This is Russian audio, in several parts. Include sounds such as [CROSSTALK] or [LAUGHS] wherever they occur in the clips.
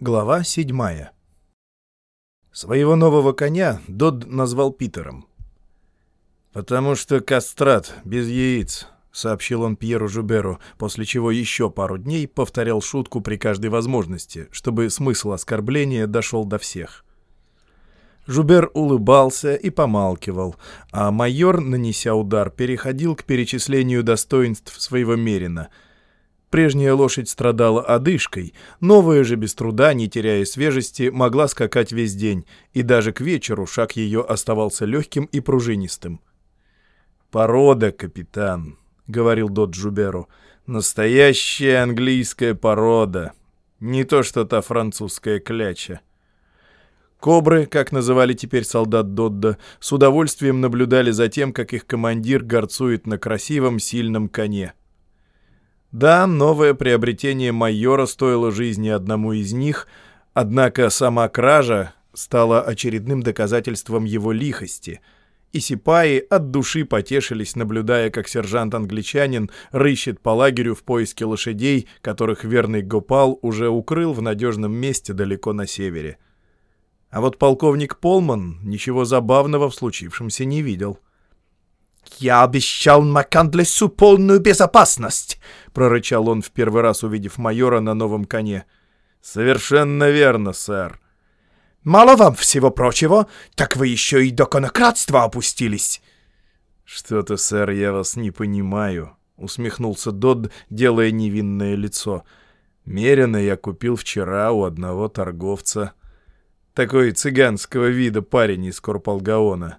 Глава седьмая Своего нового коня Дод назвал Питером. «Потому что кастрат, без яиц», — сообщил он Пьеру Жуберу, после чего еще пару дней повторял шутку при каждой возможности, чтобы смысл оскорбления дошел до всех. Жубер улыбался и помалкивал, а майор, нанеся удар, переходил к перечислению достоинств своего мерина — Прежняя лошадь страдала одышкой, новая же без труда, не теряя свежести, могла скакать весь день, и даже к вечеру шаг ее оставался легким и пружинистым. «Порода, капитан», — говорил Дот Джуберу, — «настоящая английская порода, не то что та французская кляча». Кобры, как называли теперь солдат Додда, с удовольствием наблюдали за тем, как их командир горцует на красивом сильном коне — да, новое приобретение майора стоило жизни одному из них, однако сама кража стала очередным доказательством его лихости, и сипаи от души потешились, наблюдая, как сержант-англичанин рыщет по лагерю в поиске лошадей, которых верный Гопал уже укрыл в надежном месте далеко на севере. А вот полковник Полман ничего забавного в случившемся не видел — «Я обещал Макандлесу полную безопасность!» — прорычал он в первый раз, увидев майора на новом коне. «Совершенно верно, сэр». «Мало вам всего прочего, так вы еще и до конократства опустились!» «Что-то, сэр, я вас не понимаю», — усмехнулся Додд, делая невинное лицо. «Мерено я купил вчера у одного торговца. Такой цыганского вида парень из Корпалгаона».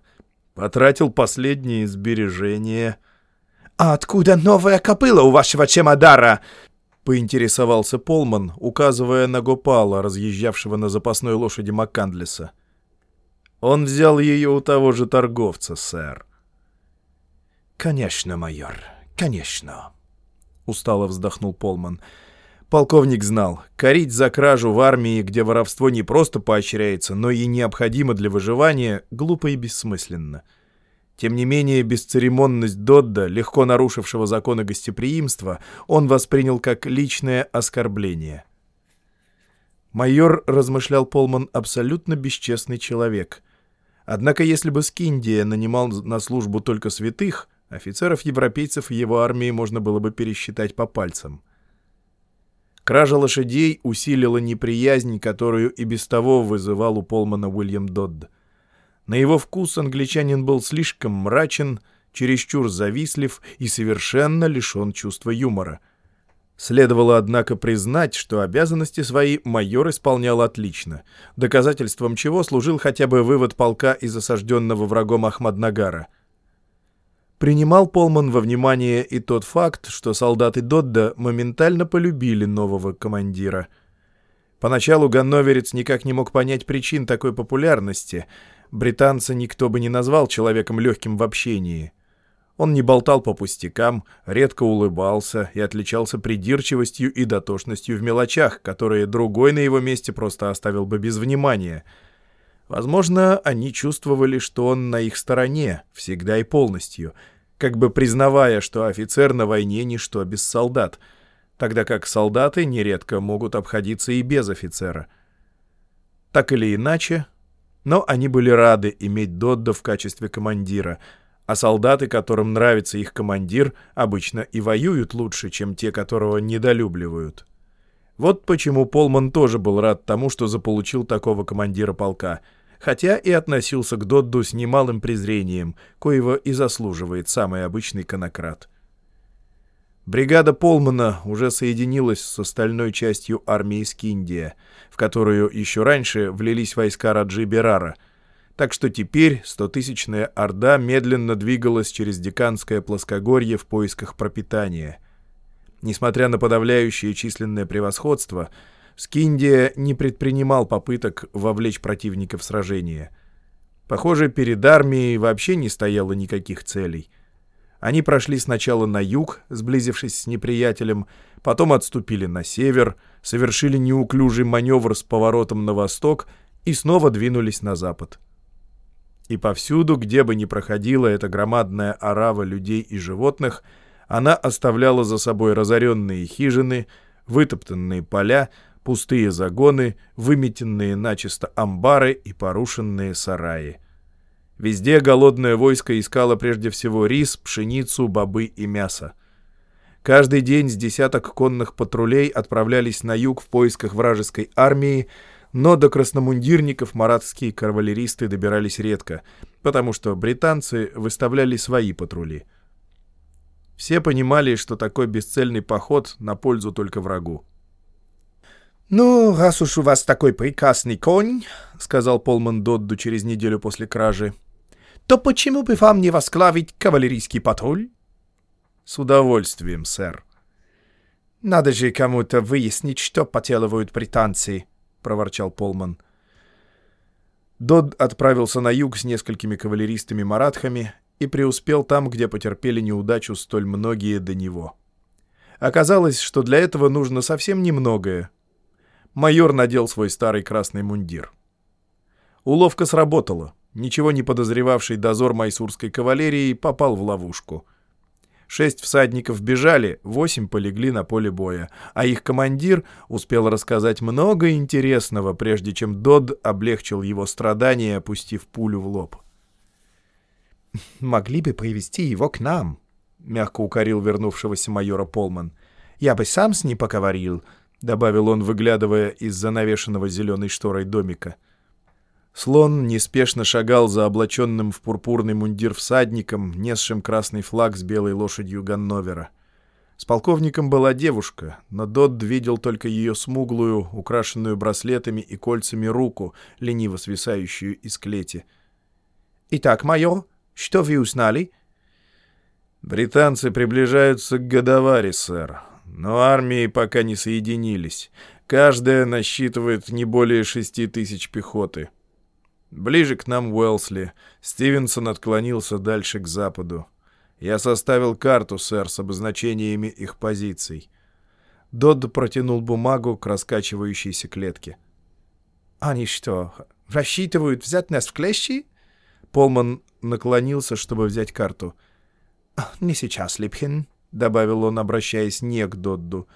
Потратил последние сбережения. «А откуда новая копыла у вашего Чемодара?» — поинтересовался Полман, указывая на Гопала, разъезжавшего на запасной лошади Маккандлиса. «Он взял ее у того же торговца, сэр». «Конечно, майор, конечно», — устало вздохнул Полман. Полковник знал, корить за кражу в армии, где воровство не просто поощряется, но и необходимо для выживания, глупо и бессмысленно. Тем не менее, бесцеремонность Додда, легко нарушившего законы гостеприимства, он воспринял как личное оскорбление. Майор, размышлял Полман, абсолютно бесчестный человек. Однако, если бы Скиндия нанимал на службу только святых, офицеров-европейцев его армии можно было бы пересчитать по пальцам. Кража лошадей усилила неприязнь, которую и без того вызывал у Полмана Уильям Додд. На его вкус англичанин был слишком мрачен, чересчур завистлив и совершенно лишен чувства юмора. Следовало, однако, признать, что обязанности свои майор исполнял отлично, доказательством чего служил хотя бы вывод полка из осажденного врагом Ахмаднагара — Принимал Полман во внимание и тот факт, что солдаты Додда моментально полюбили нового командира. Поначалу ганноверец никак не мог понять причин такой популярности. Британца никто бы не назвал человеком легким в общении. Он не болтал по пустякам, редко улыбался и отличался придирчивостью и дотошностью в мелочах, которые другой на его месте просто оставил бы без внимания. Возможно, они чувствовали, что он на их стороне, всегда и полностью — как бы признавая, что офицер на войне ничто без солдат, тогда как солдаты нередко могут обходиться и без офицера. Так или иначе, но они были рады иметь Додда в качестве командира, а солдаты, которым нравится их командир, обычно и воюют лучше, чем те, которого недолюбливают. Вот почему Полман тоже был рад тому, что заполучил такого командира полка — хотя и относился к Додду с немалым презрением, коего и заслуживает самый обычный конократ. Бригада Полмана уже соединилась с остальной частью армии Скиндия, в которую еще раньше влились войска Раджи Берара, так что теперь стотысячная орда медленно двигалась через Деканское плоскогорье в поисках пропитания. Несмотря на подавляющее численное превосходство, Скиндия не предпринимал попыток вовлечь противника в сражение. Похоже, перед армией вообще не стояло никаких целей. Они прошли сначала на юг, сблизившись с неприятелем, потом отступили на север, совершили неуклюжий маневр с поворотом на восток и снова двинулись на запад. И повсюду, где бы ни проходила эта громадная орава людей и животных, она оставляла за собой разоренные хижины, вытоптанные поля, Пустые загоны, выметенные начисто амбары и порушенные сараи. Везде голодное войско искало прежде всего рис, пшеницу, бобы и мясо. Каждый день с десяток конных патрулей отправлялись на юг в поисках вражеской армии, но до красномундирников маратские кавалеристы добирались редко, потому что британцы выставляли свои патрули. Все понимали, что такой бесцельный поход на пользу только врагу. «Ну, раз уж у вас такой прекрасный конь, — сказал Полман Додду через неделю после кражи, — то почему бы вам не восклавить кавалерийский патруль?» «С удовольствием, сэр». «Надо же кому-то выяснить, что поделывают британцы», — проворчал Полман. Дод отправился на юг с несколькими кавалеристами-маратхами и преуспел там, где потерпели неудачу столь многие до него. Оказалось, что для этого нужно совсем немногое. Майор надел свой старый красный мундир. Уловка сработала. Ничего не подозревавший дозор майсурской кавалерии попал в ловушку — Шесть всадников бежали, восемь полегли на поле боя, а их командир успел рассказать много интересного, прежде чем Дод облегчил его страдания, опустив пулю в лоб. «Могли бы привести его к нам», — мягко укорил вернувшегося майора Полман. «Я бы сам с ним поговорил», — добавил он, выглядывая из-за навешенного зеленой шторой домика. — Слон неспешно шагал за облаченным в пурпурный мундир всадником, несшим красный флаг с белой лошадью Ганновера. С полковником была девушка, но Додд видел только ее смуглую, украшенную браслетами и кольцами руку, лениво свисающую из клети. «Итак, майор, что вы узнали?» «Британцы приближаются к Годоваре, сэр, но армии пока не соединились. Каждая насчитывает не более шести тысяч пехоты». Ближе к нам Уэлсли. Стивенсон отклонился дальше к западу. Я составил карту, сэр, с обозначениями их позиций. Додд протянул бумагу к раскачивающейся клетке. «Они что, рассчитывают взять нас в клещи?» Полман наклонился, чтобы взять карту. «Не сейчас, Липхин», — добавил он, обращаясь не к Додду.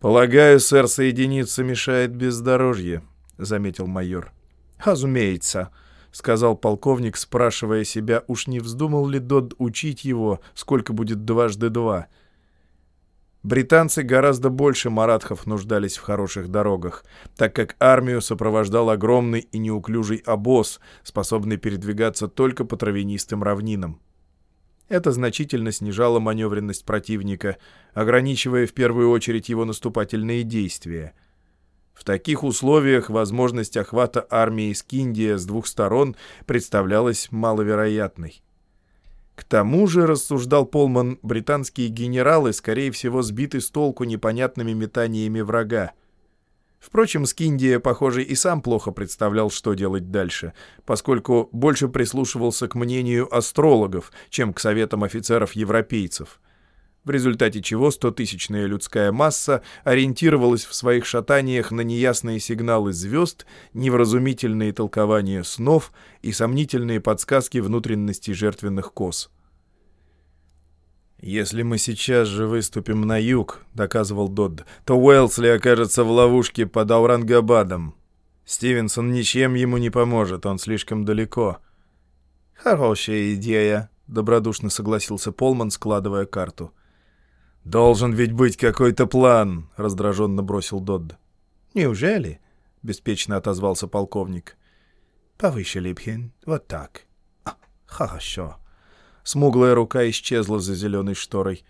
«Полагаю, сэр, соединиться мешает бездорожье», — заметил майор. «Разумеется», — сказал полковник, спрашивая себя, уж не вздумал ли Дод учить его, сколько будет дважды два. Британцы гораздо больше маратхов нуждались в хороших дорогах, так как армию сопровождал огромный и неуклюжий обоз, способный передвигаться только по травянистым равнинам. Это значительно снижало маневренность противника, ограничивая в первую очередь его наступательные действия — в таких условиях возможность охвата армии Скиндия с двух сторон представлялась маловероятной. К тому же, рассуждал Полман, британские генералы, скорее всего, сбиты с толку непонятными метаниями врага. Впрочем, Скиндия, похоже, и сам плохо представлял, что делать дальше, поскольку больше прислушивался к мнению астрологов, чем к советам офицеров-европейцев в результате чего стотысячная людская масса ориентировалась в своих шатаниях на неясные сигналы звезд, невразумительные толкования снов и сомнительные подсказки внутренности жертвенных коз. «Если мы сейчас же выступим на юг», — доказывал Додд, — «то Уэлсли окажется в ловушке под Аурангабадом. Стивенсон ничем ему не поможет, он слишком далеко». «Хорошая идея», — добродушно согласился Полман, складывая карту. — «Должен ведь быть какой-то план», — раздраженно бросил Додд. «Неужели?» — беспечно отозвался полковник. «Повыше, Липхин, вот так. А, хорошо». Смуглая рука исчезла за зеленой шторой.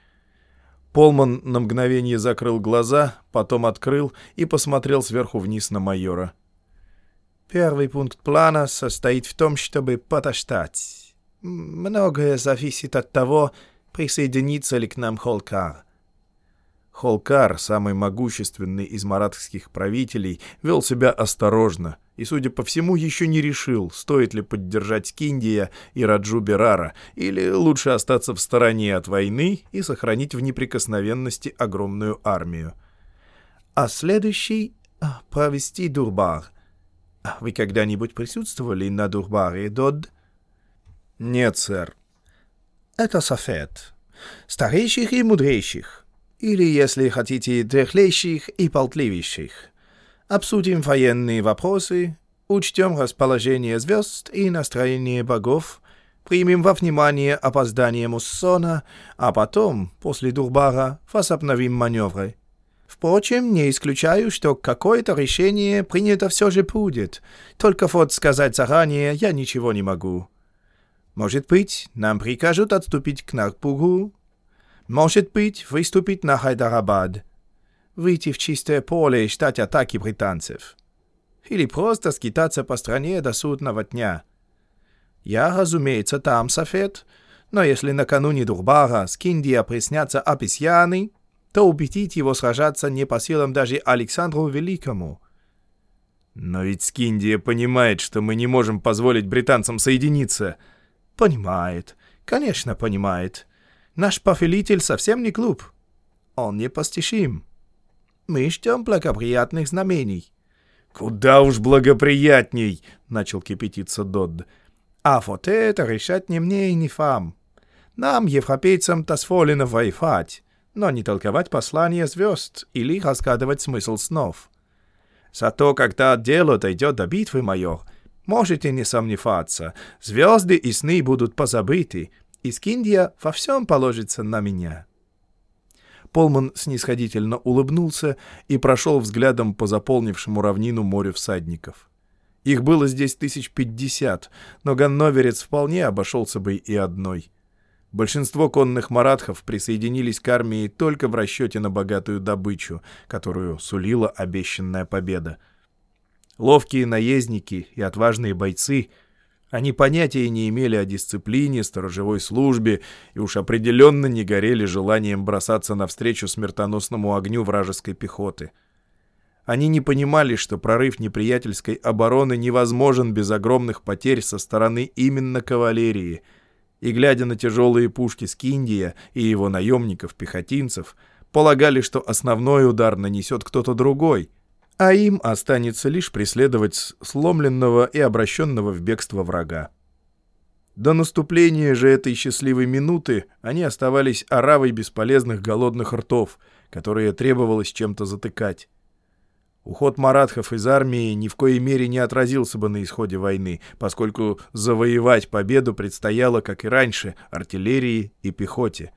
Полман на мгновение закрыл глаза, потом открыл и посмотрел сверху вниз на майора. «Первый пункт плана состоит в том, чтобы подождать. Многое зависит от того, присоединится ли к нам Холкар. Холкар, самый могущественный из маратских правителей, вел себя осторожно и, судя по всему, еще не решил, стоит ли поддержать Киндия и Раджу Берара, или лучше остаться в стороне от войны и сохранить в неприкосновенности огромную армию. А следующий а, — провести Дурбар. А вы когда-нибудь присутствовали на Дурбаре, Дод? Нет, сэр. Это Софет. Старейших и мудрейших. Или, если хотите, дряхлейших и полтливейших. Обсудим военные вопросы, учтем расположение звезд и настроение богов, примем во внимание опоздание Муссона, а потом, после Дурбара, возобновим маневры. Впрочем, не исключаю, что какое-то решение принято все же будет. Только вот сказать заранее я ничего не могу. Может быть, нам прикажут отступить к Нарпугу. Может быть, выступить на Хайдарабад. Выйти в чистое поле и ждать атаки британцев. Или просто скитаться по стране до судного дня. Я, разумеется, там, Софет, но если накануне Дурбара с Киндия приснятся обезьяны, то убедить его сражаться не по силам даже Александру Великому. Но ведь Скиндия понимает, что мы не можем позволить британцам соединиться. Понимает. Конечно, понимает. Наш повелитель совсем не глуп. Он непостижим. Мы ждем благоприятных знамений. «Куда уж благоприятней!» — начал кипятиться Додд. «А вот это решать не мне и не вам. Нам, европейцам, дозволено воевать но не толковать послания звезд или разгадывать смысл снов. Зато когда дело дойдет до битвы, майор, можете не сомневаться, звезды и сны будут позабыты, и Скиндия во всем положится на меня». Полман снисходительно улыбнулся и прошел взглядом по заполнившему равнину морю всадников. Их было здесь тысяч пятьдесят, но ганноверец вполне обошелся бы и одной. Большинство конных маратхов присоединились к армии только в расчете на богатую добычу, которую сулила обещанная победа. Ловкие наездники и отважные бойцы, они понятия не имели о дисциплине, сторожевой службе и уж определенно не горели желанием бросаться навстречу смертоносному огню вражеской пехоты. Они не понимали, что прорыв неприятельской обороны невозможен без огромных потерь со стороны именно кавалерии — и, глядя на тяжелые пушки Скиндия и его наемников-пехотинцев, полагали, что основной удар нанесет кто-то другой, а им останется лишь преследовать сломленного и обращенного в бегство врага. До наступления же этой счастливой минуты они оставались оравой бесполезных голодных ртов, которые требовалось чем-то затыкать. Уход маратхов из армии ни в коей мере не отразился бы на исходе войны, поскольку завоевать победу предстояло, как и раньше, артиллерии и пехоте.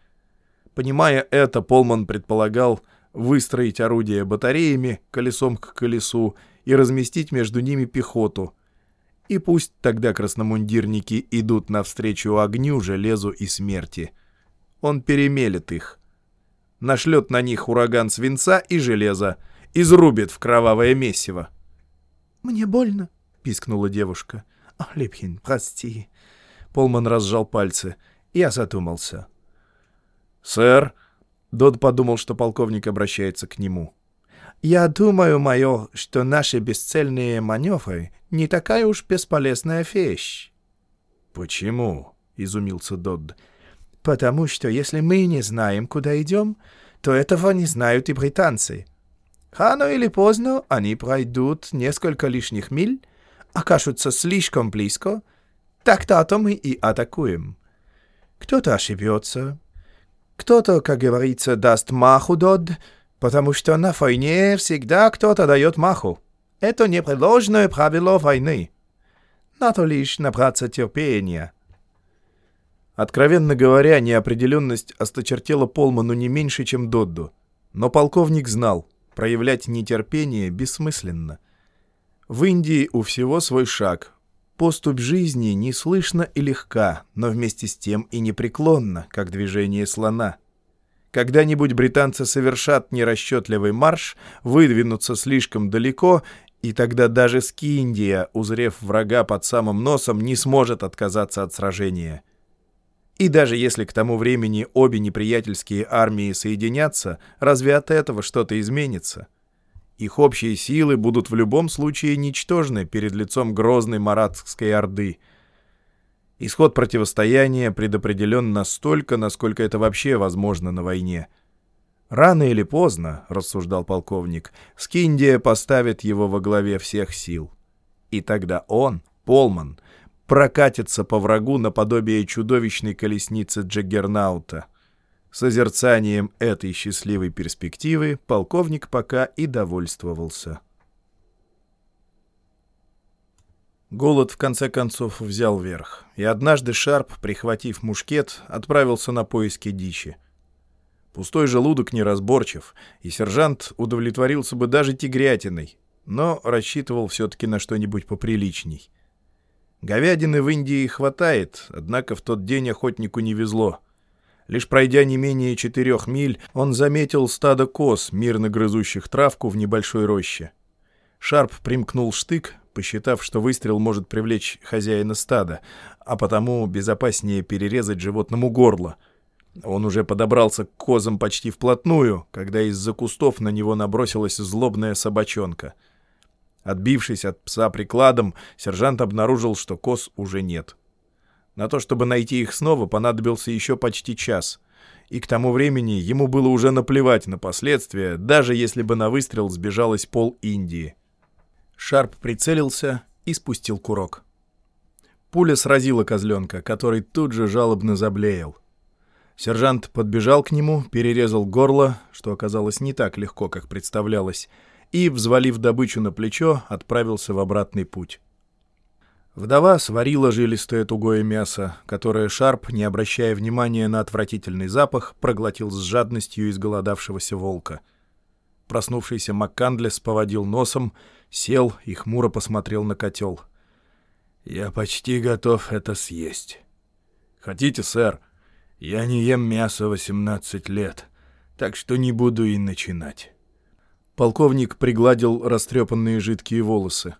Понимая это, Полман предполагал выстроить орудия батареями колесом к колесу и разместить между ними пехоту. И пусть тогда красномундирники идут навстречу огню, железу и смерти. Он перемелет их. Нашлет на них ураган свинца и железа, изрубит в кровавое месиво. «Мне больно», — пискнула девушка. «Ах, Липхин, прости». Полман разжал пальцы. Я задумался. «Сэр?» Дод подумал, что полковник обращается к нему. «Я думаю, майор, что наши бесцельные маневры не такая уж бесполезная вещь». «Почему?» — изумился Додд. «Потому что если мы не знаем, куда идем, то этого не знают и британцы. Рано или поздно они пройдут несколько лишних миль, окажутся слишком близко, тогда-то мы и атакуем. Кто-то ошибется, кто-то, как говорится, даст маху дод, потому что на войне всегда кто-то дает маху. Это непреложное правило войны. Надо лишь набраться терпения. Откровенно говоря, неопределенность осточертела Полману не меньше, чем Додду. Но полковник знал — проявлять нетерпение бессмысленно. В Индии у всего свой шаг. Поступь жизни не слышно и легка, но вместе с тем и непреклонно, как движение слона. Когда-нибудь британцы совершат нерасчетливый марш, выдвинутся слишком далеко, и тогда даже Скиндия, узрев врага под самым носом, не сможет отказаться от сражения. И даже если к тому времени обе неприятельские армии соединятся, разве от этого что-то изменится? Их общие силы будут в любом случае ничтожны перед лицом грозной маратской орды. Исход противостояния предопределен настолько, насколько это вообще возможно на войне. «Рано или поздно», — рассуждал полковник, — «Скиндия поставит его во главе всех сил. И тогда он, Полман, — прокатится по врагу наподобие чудовищной колесницы Джаггернаута. Созерцанием этой счастливой перспективы полковник пока и довольствовался. Голод в конце концов взял верх, и однажды Шарп, прихватив мушкет, отправился на поиски дичи. Пустой желудок неразборчив, и сержант удовлетворился бы даже тигрятиной, но рассчитывал все-таки на что-нибудь поприличней. Говядины в Индии хватает, однако в тот день охотнику не везло. Лишь пройдя не менее четырех миль, он заметил стадо коз, мирно грызущих травку в небольшой роще. Шарп примкнул штык, посчитав, что выстрел может привлечь хозяина стада, а потому безопаснее перерезать животному горло — он уже подобрался к козам почти вплотную, когда из-за кустов на него набросилась злобная собачонка. Отбившись от пса прикладом, сержант обнаружил, что коз уже нет. На то, чтобы найти их снова, понадобился еще почти час. И к тому времени ему было уже наплевать на последствия, даже если бы на выстрел сбежалась пол Индии. Шарп прицелился и спустил курок. Пуля сразила козленка, который тут же жалобно заблеял. Сержант подбежал к нему, перерезал горло, что оказалось не так легко, как представлялось, и, взвалив добычу на плечо, отправился в обратный путь. Вдова сварила жилистое тугое мясо, которое Шарп, не обращая внимания на отвратительный запах, проглотил с жадностью изголодавшегося волка. Проснувшийся Маккандлес поводил носом, сел и хмуро посмотрел на котел. «Я почти готов это съесть». «Хотите, сэр?» Я не ем мясо 18 лет, так что не буду и начинать. Полковник пригладил растрепанные жидкие волосы.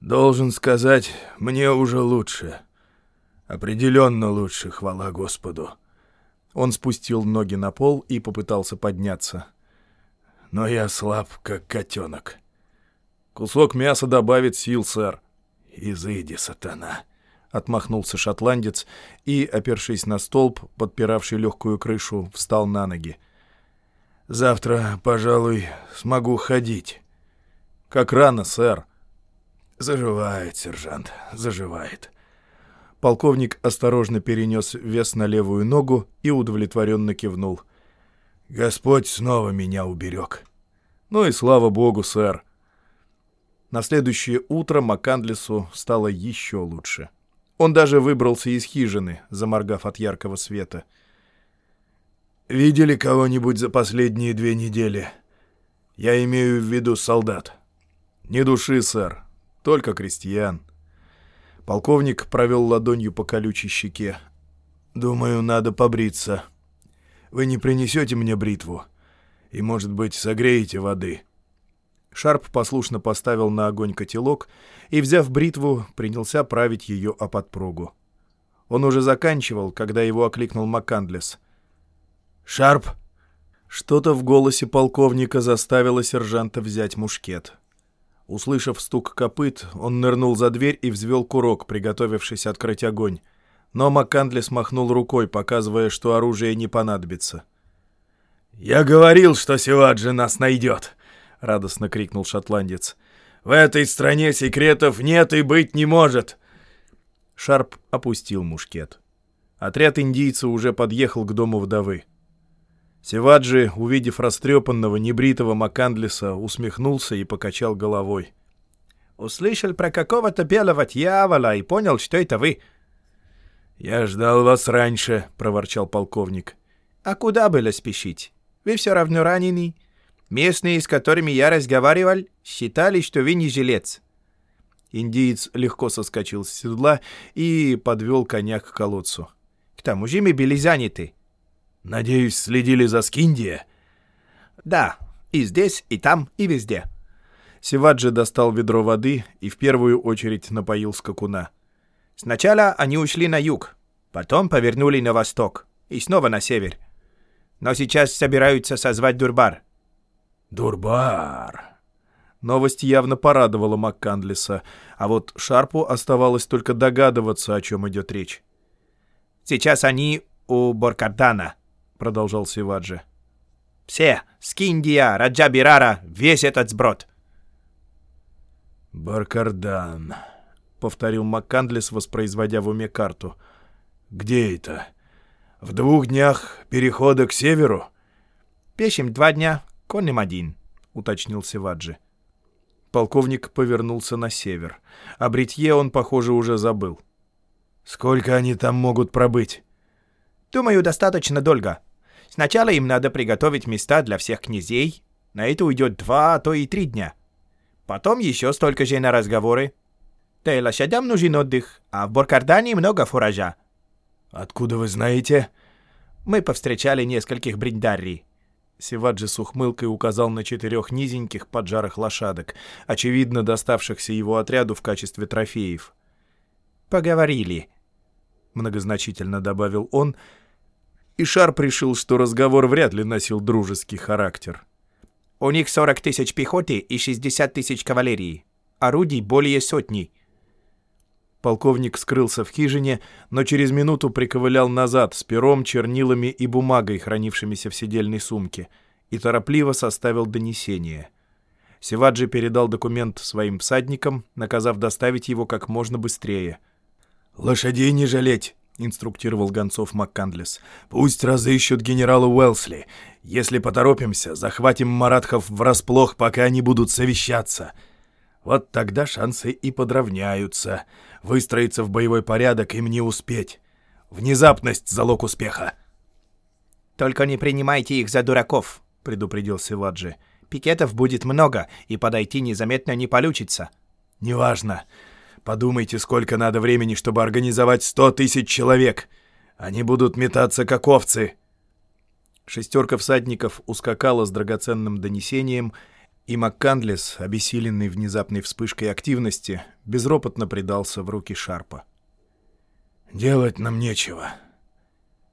Должен сказать, мне уже лучше. Определенно лучше, хвала Господу. Он спустил ноги на пол и попытался подняться. Но я слаб, как котенок. Кусок мяса добавит сил, сэр. Изыди, сатана. — отмахнулся шотландец и, опершись на столб, подпиравший легкую крышу, встал на ноги. «Завтра, пожалуй, смогу ходить». «Как рано, сэр?» «Заживает, сержант, заживает». Полковник осторожно перенес вес на левую ногу и удовлетворенно кивнул. «Господь снова меня уберег». «Ну и слава богу, сэр». На следующее утро Макандлису стало еще лучше. Он даже выбрался из хижины, заморгав от яркого света. «Видели кого-нибудь за последние две недели? Я имею в виду солдат». «Не души, сэр. Только крестьян». Полковник провел ладонью по колючей щеке. «Думаю, надо побриться. Вы не принесете мне бритву? И, может быть, согреете воды?» Шарп послушно поставил на огонь котелок и, взяв бритву, принялся править ее о подпругу. Он уже заканчивал, когда его окликнул Маккандлес. «Шарп!» Что-то в голосе полковника заставило сержанта взять мушкет. Услышав стук копыт, он нырнул за дверь и взвел курок, приготовившись открыть огонь. Но Маккандлес махнул рукой, показывая, что оружие не понадобится. «Я говорил, что Севаджи нас найдет!» — радостно крикнул шотландец. «В этой стране секретов нет и быть не может!» Шарп опустил мушкет. Отряд индийца уже подъехал к дому вдовы. Севаджи, увидев растрепанного, небритого Макандлиса, усмехнулся и покачал головой. «Услышал про какого-то белого дьявола и понял, что это вы». «Я ждал вас раньше», — проворчал полковник. «А куда было спешить? Вы все равно раненый. Местные, с которыми я разговаривал, считали, что вы не жилец. Индиец легко соскочил с седла и подвел коня к колодцу. К тому же мы были заняты. Надеюсь, следили за Скиндия? Да, и здесь, и там, и везде. Севаджи достал ведро воды и в первую очередь напоил скакуна. Сначала они ушли на юг, потом повернули на восток и снова на север. Но сейчас собираются созвать Дурбар. «Дурбар!» Новость явно порадовала МакКандлиса, а вот Шарпу оставалось только догадываться, о чем идет речь. «Сейчас они у Боркардана», — продолжал Сиваджи. «Все, Скиндия, Раджабирара, весь этот сброд». «Баркардан», — повторил МакКандлис, воспроизводя в уме карту. «Где это? В двух днях перехода к северу?» «Пешим два дня, конным один», — уточнил Севаджи. Полковник повернулся на север. О бритье он, похоже, уже забыл. «Сколько они там могут пробыть?» «Думаю, достаточно долго. Сначала им надо приготовить места для всех князей. На это уйдет два, а то и три дня. Потом еще столько же на разговоры. Да и лошадям нужен отдых, а в Боркардане много фуража». «Откуда вы знаете?» «Мы повстречали нескольких бриндарри». Севаджи с ухмылкой указал на четырех низеньких поджарых лошадок, очевидно доставшихся его отряду в качестве трофеев. «Поговорили», — многозначительно добавил он, и Шарп решил, что разговор вряд ли носил дружеский характер. «У них 40 тысяч пехоты и 60 тысяч кавалерии. Орудий более сотни». Полковник скрылся в хижине, но через минуту приковылял назад с пером, чернилами и бумагой, хранившимися в сидельной сумке, и торопливо составил донесение. Севаджи передал документ своим всадникам, наказав доставить его как можно быстрее. «Лошадей не жалеть!» — инструктировал гонцов МакКандлес. «Пусть разыщут генерала Уэлсли. Если поторопимся, захватим маратхов врасплох, пока они будут совещаться. Вот тогда шансы и подравняются. Выстроиться в боевой порядок им не успеть. Внезапность — залог успеха. «Только не принимайте их за дураков», — предупредил Севаджи. «Пикетов будет много, и подойти незаметно не получится». «Неважно. Подумайте, сколько надо времени, чтобы организовать сто тысяч человек. Они будут метаться, как овцы». Шестерка всадников ускакала с драгоценным донесением — и МакКандлес, обессиленный внезапной вспышкой активности, безропотно предался в руки Шарпа. «Делать нам нечего.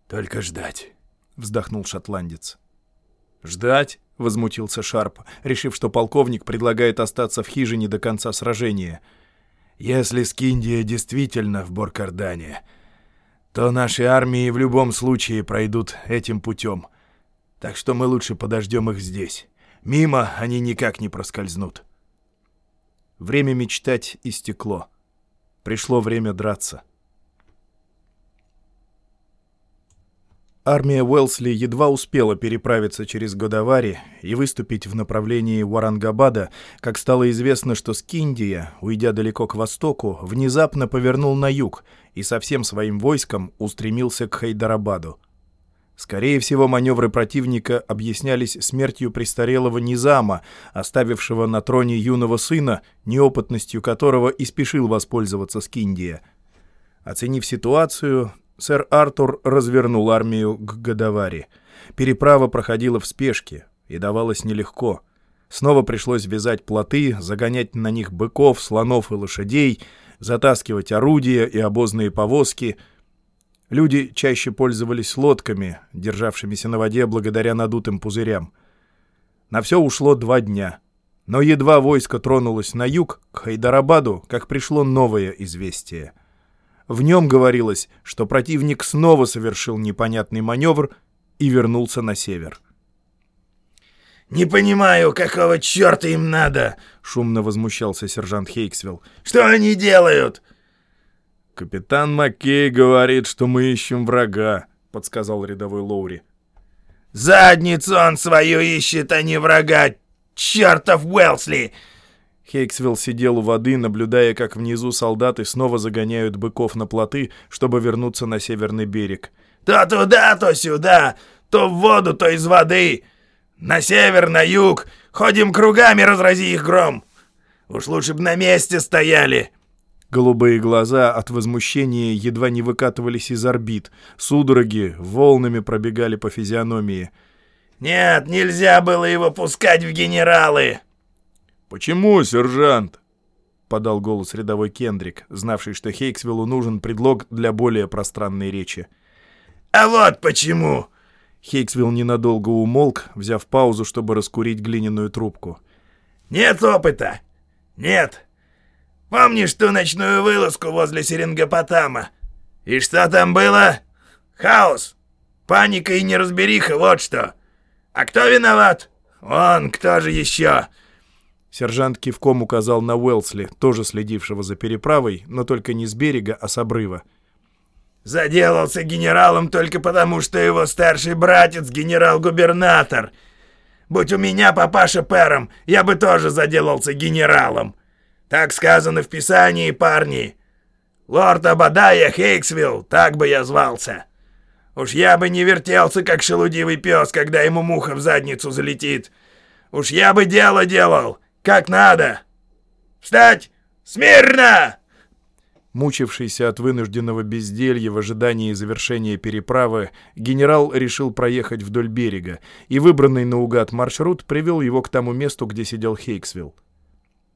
Только ждать», — вздохнул шотландец. «Ждать?» — возмутился Шарп, решив, что полковник предлагает остаться в хижине до конца сражения. «Если Скиндия действительно в Боркардане, то наши армии в любом случае пройдут этим путем. Так что мы лучше подождем их здесь». Мимо они никак не проскользнут. Время мечтать истекло. Пришло время драться. Армия Уэлсли едва успела переправиться через Годовари и выступить в направлении Варангабада, как стало известно, что Скиндия, уйдя далеко к востоку, внезапно повернул на юг и со всем своим войском устремился к Хайдарабаду. Скорее всего, маневры противника объяснялись смертью престарелого Низама, оставившего на троне юного сына, неопытностью которого и спешил воспользоваться Скиндия. Оценив ситуацию, сэр Артур развернул армию к Гадаваре. Переправа проходила в спешке и давалась нелегко. Снова пришлось вязать плоты, загонять на них быков, слонов и лошадей, затаскивать орудия и обозные повозки — Люди чаще пользовались лодками, державшимися на воде благодаря надутым пузырям. На все ушло два дня. Но едва войско тронулось на юг, к Хайдарабаду, как пришло новое известие. В нем говорилось, что противник снова совершил непонятный маневр и вернулся на север. «Не понимаю, какого черта им надо!» — шумно возмущался сержант Хейксвилл. «Что они делают?» «Капитан Маккей говорит, что мы ищем врага», — подсказал рядовой Лоури. «Задницу он свою ищет, а не врага! Чертов Уэлсли!» Хейксвилл сидел у воды, наблюдая, как внизу солдаты снова загоняют быков на плоты, чтобы вернуться на северный берег. «То туда, то сюда! То в воду, то из воды! На север, на юг! Ходим кругами, разрази их гром! Уж лучше бы на месте стояли!» Голубые глаза от возмущения едва не выкатывались из орбит. Судороги волнами пробегали по физиономии. «Нет, нельзя было его пускать в генералы!» «Почему, сержант?» — подал голос рядовой Кендрик, знавший, что Хейксвиллу нужен предлог для более пространной речи. «А вот почему!» Хейксвилл ненадолго умолк, взяв паузу, чтобы раскурить глиняную трубку. «Нет опыта! Нет! Помнишь ту ночную вылазку возле Серингопотама? И что там было? Хаос, паника и неразбериха, вот что. А кто виноват? Он, кто же еще?» Сержант кивком указал на Уэлсли, тоже следившего за переправой, но только не с берега, а с обрыва. Заделался генералом только потому, что его старший братец генерал-губернатор. Будь у меня папаша пером, я бы тоже заделался генералом. Так сказано в Писании, парни. Лорд Абадая Хейксвилл, так бы я звался. Уж я бы не вертелся, как шелудивый пес, когда ему муха в задницу залетит. Уж я бы дело делал, как надо. Встать! Смирно!» Мучившийся от вынужденного безделья в ожидании завершения переправы, генерал решил проехать вдоль берега, и выбранный наугад маршрут привел его к тому месту, где сидел Хейксвилл.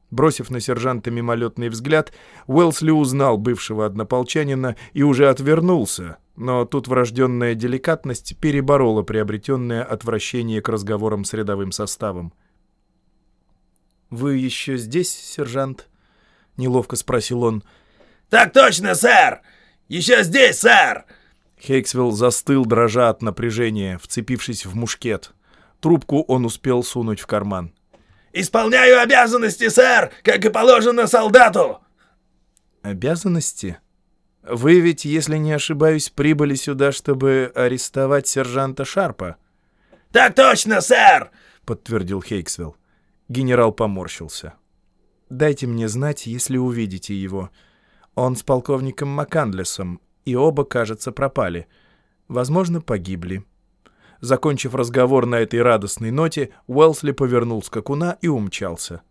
Бросив на сержанта мимолетный взгляд, Уэлсли узнал бывшего однополчанина и уже отвернулся, но тут врожденная деликатность переборола приобретенное отвращение к разговорам с рядовым составом. «Вы еще здесь, сержант?» — неловко спросил он. — «Так точно, сэр! Еще здесь, сэр!» Хейксвилл застыл, дрожа от напряжения, вцепившись в мушкет. Трубку он успел сунуть в карман. «Исполняю обязанности, сэр, как и положено солдату!» «Обязанности? Вы ведь, если не ошибаюсь, прибыли сюда, чтобы арестовать сержанта Шарпа?» «Так точно, сэр!» — подтвердил Хейксвилл. Генерал поморщился. «Дайте мне знать, если увидите его». Он с полковником Макандлесом, и оба, кажется, пропали. Возможно, погибли. Закончив разговор на этой радостной ноте, Уэлсли повернул скакуна и умчался.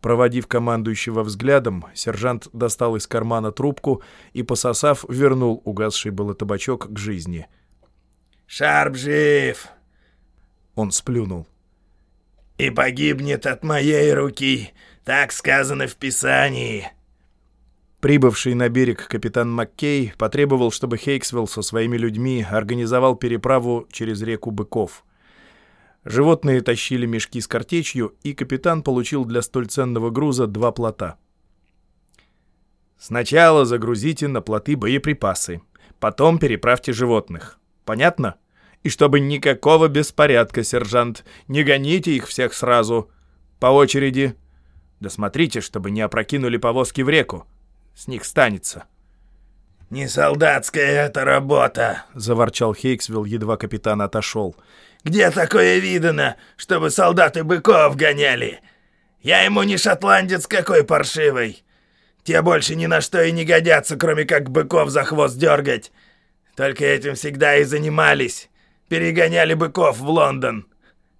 Проводив командующего взглядом, сержант достал из кармана трубку и, пососав, вернул угасший было табачок к жизни. «Шарп жив!» Он сплюнул. «И погибнет от моей руки, так сказано в Писании!» Прибывший на берег капитан Маккей потребовал, чтобы Хейксвилл со своими людьми организовал переправу через реку Быков. Животные тащили мешки с картечью, и капитан получил для столь ценного груза два плота. «Сначала загрузите на плоты боеприпасы, потом переправьте животных. Понятно? И чтобы никакого беспорядка, сержант, не гоните их всех сразу. По очереди. Да смотрите, чтобы не опрокинули повозки в реку с них станется. «Не солдатская это работа!» — заворчал Хейксвилл, едва капитан отошел. «Где такое видано, чтобы солдаты быков гоняли? Я ему не шотландец какой паршивый. Те больше ни на что и не годятся, кроме как быков за хвост дергать. Только этим всегда и занимались. Перегоняли быков в Лондон.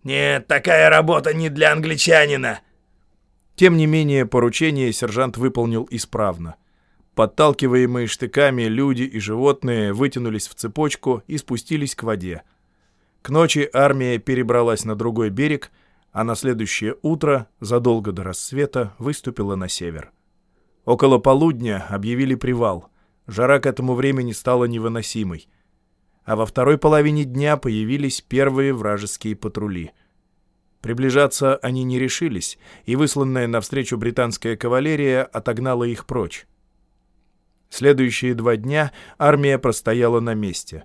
Нет, такая работа не для англичанина». Тем не менее, поручение сержант выполнил исправно. Подталкиваемые штыками люди и животные вытянулись в цепочку и спустились к воде. К ночи армия перебралась на другой берег, а на следующее утро, задолго до рассвета, выступила на север. Около полудня объявили привал. Жара к этому времени стала невыносимой. А во второй половине дня появились первые вражеские патрули. Приближаться они не решились, и высланная навстречу британская кавалерия отогнала их прочь. Следующие два дня армия простояла на месте.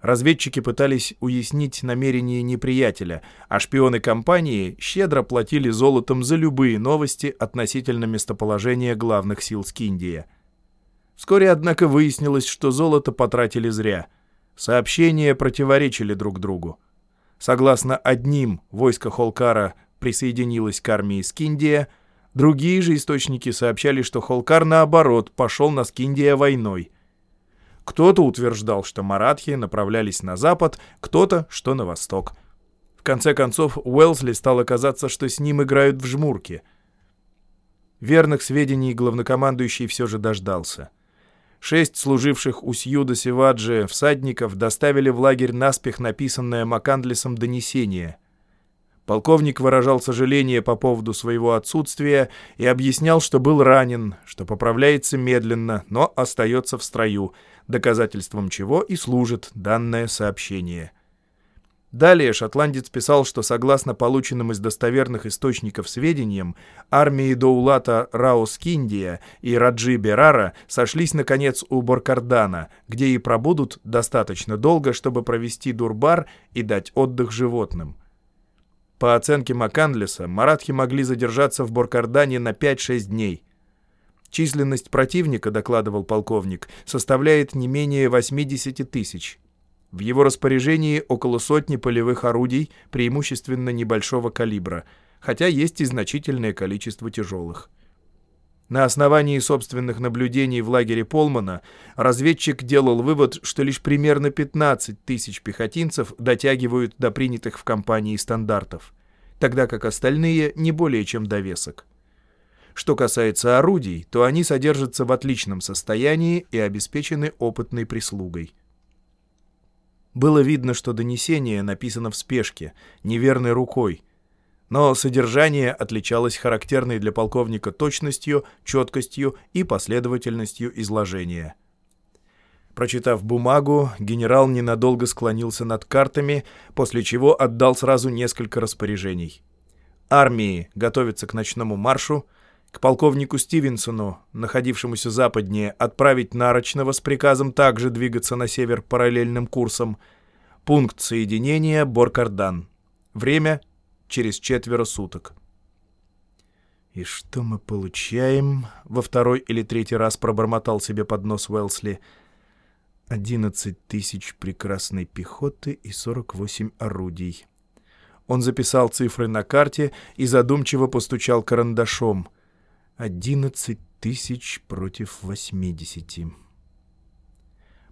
Разведчики пытались уяснить намерения неприятеля, а шпионы компании щедро платили золотом за любые новости относительно местоположения главных сил Скиндия. Вскоре, однако, выяснилось, что золото потратили зря. Сообщения противоречили друг другу. Согласно одним, войско Холкара присоединилось к армии Скиндия — Другие же источники сообщали, что Холкар, наоборот, пошел на Скиндия войной. Кто-то утверждал, что маратхи направлялись на запад, кто-то, что на восток. В конце концов, Уэлсли стало казаться, что с ним играют в жмурки. Верных сведений главнокомандующий все же дождался. Шесть служивших у Сьюда Севаджи всадников доставили в лагерь наспех написанное Макандлисом донесение — Полковник выражал сожаление по поводу своего отсутствия и объяснял, что был ранен, что поправляется медленно, но остается в строю, доказательством чего и служит данное сообщение. Далее шотландец писал, что согласно полученным из достоверных источников сведениям, армии Доулата Раускиндия и Раджи Берара сошлись наконец у Боркардана, где и пробудут достаточно долго, чтобы провести дурбар и дать отдых животным. По оценке Маканлеса, маратхи могли задержаться в Боркардане на 5-6 дней. Численность противника, докладывал полковник, составляет не менее 80 тысяч. В его распоряжении около сотни полевых орудий, преимущественно небольшого калибра, хотя есть и значительное количество тяжелых. На основании собственных наблюдений в лагере Полмана разведчик делал вывод, что лишь примерно 15 тысяч пехотинцев дотягивают до принятых в компании стандартов, тогда как остальные не более чем довесок. Что касается орудий, то они содержатся в отличном состоянии и обеспечены опытной прислугой. Было видно, что донесение написано в спешке, неверной рукой, но содержание отличалось характерной для полковника точностью, четкостью и последовательностью изложения. Прочитав бумагу, генерал ненадолго склонился над картами, после чего отдал сразу несколько распоряжений. Армии готовятся к ночному маршу, к полковнику Стивенсону, находившемуся западнее, отправить Нарочного с приказом также двигаться на север параллельным курсом. Пункт соединения Боркардан. Время через четверо суток. «И что мы получаем?» — во второй или третий раз пробормотал себе под нос Уэлсли. «Одиннадцать тысяч прекрасной пехоты и сорок восемь орудий». Он записал цифры на карте и задумчиво постучал карандашом — Одиннадцать тысяч против восьмидесяти.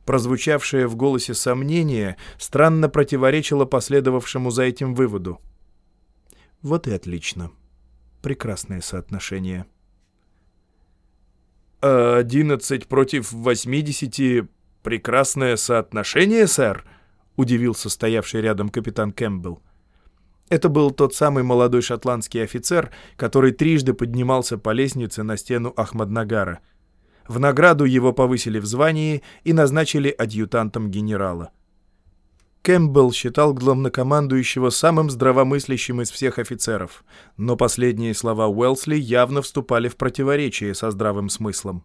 Прозвучавшее в голосе сомнение странно противоречило последовавшему за этим выводу. Вот и отлично. Прекрасное соотношение. «Одиннадцать против восьмидесяти — прекрасное соотношение, сэр?» — удивился стоявший рядом капитан Кэмпбелл. Это был тот самый молодой шотландский офицер, который трижды поднимался по лестнице на стену Ахмаднагара. В награду его повысили в звании и назначили адъютантом генерала. Кэмпбелл считал главнокомандующего самым здравомыслящим из всех офицеров, но последние слова Уэлсли явно вступали в противоречие со здравым смыслом.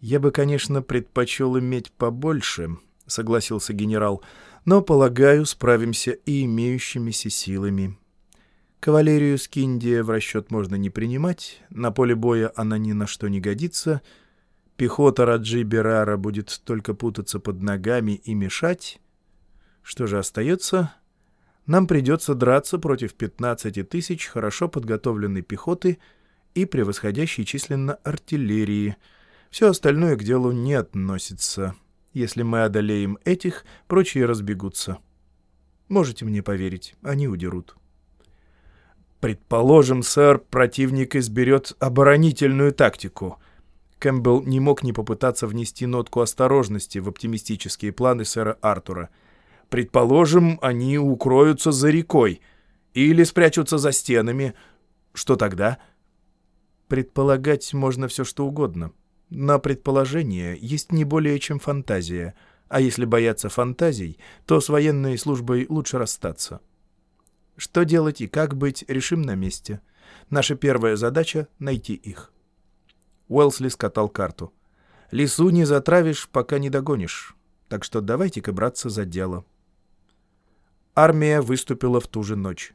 «Я бы, конечно, предпочел иметь побольше», — согласился генерал, — но, полагаю, справимся и имеющимися силами. Кавалерию Скиндия в расчет можно не принимать, на поле боя она ни на что не годится, пехота Раджи Берара будет только путаться под ногами и мешать. Что же остается? Нам придется драться против 15 тысяч хорошо подготовленной пехоты и превосходящей численно артиллерии. Все остальное к делу не относится». Если мы одолеем этих, прочие разбегутся. Можете мне поверить, они удерут. Предположим, сэр, противник изберет оборонительную тактику. Кэмпбелл не мог не попытаться внести нотку осторожности в оптимистические планы сэра Артура. Предположим, они укроются за рекой или спрячутся за стенами. Что тогда? Предполагать можно все, что угодно. На предположение есть не более чем фантазия, а если бояться фантазий, то с военной службой лучше расстаться. Что делать и как быть, решим на месте. Наша первая задача — найти их. Уэлсли скатал карту. «Лису не затравишь, пока не догонишь. Так что давайте-ка браться за дело». Армия выступила в ту же ночь.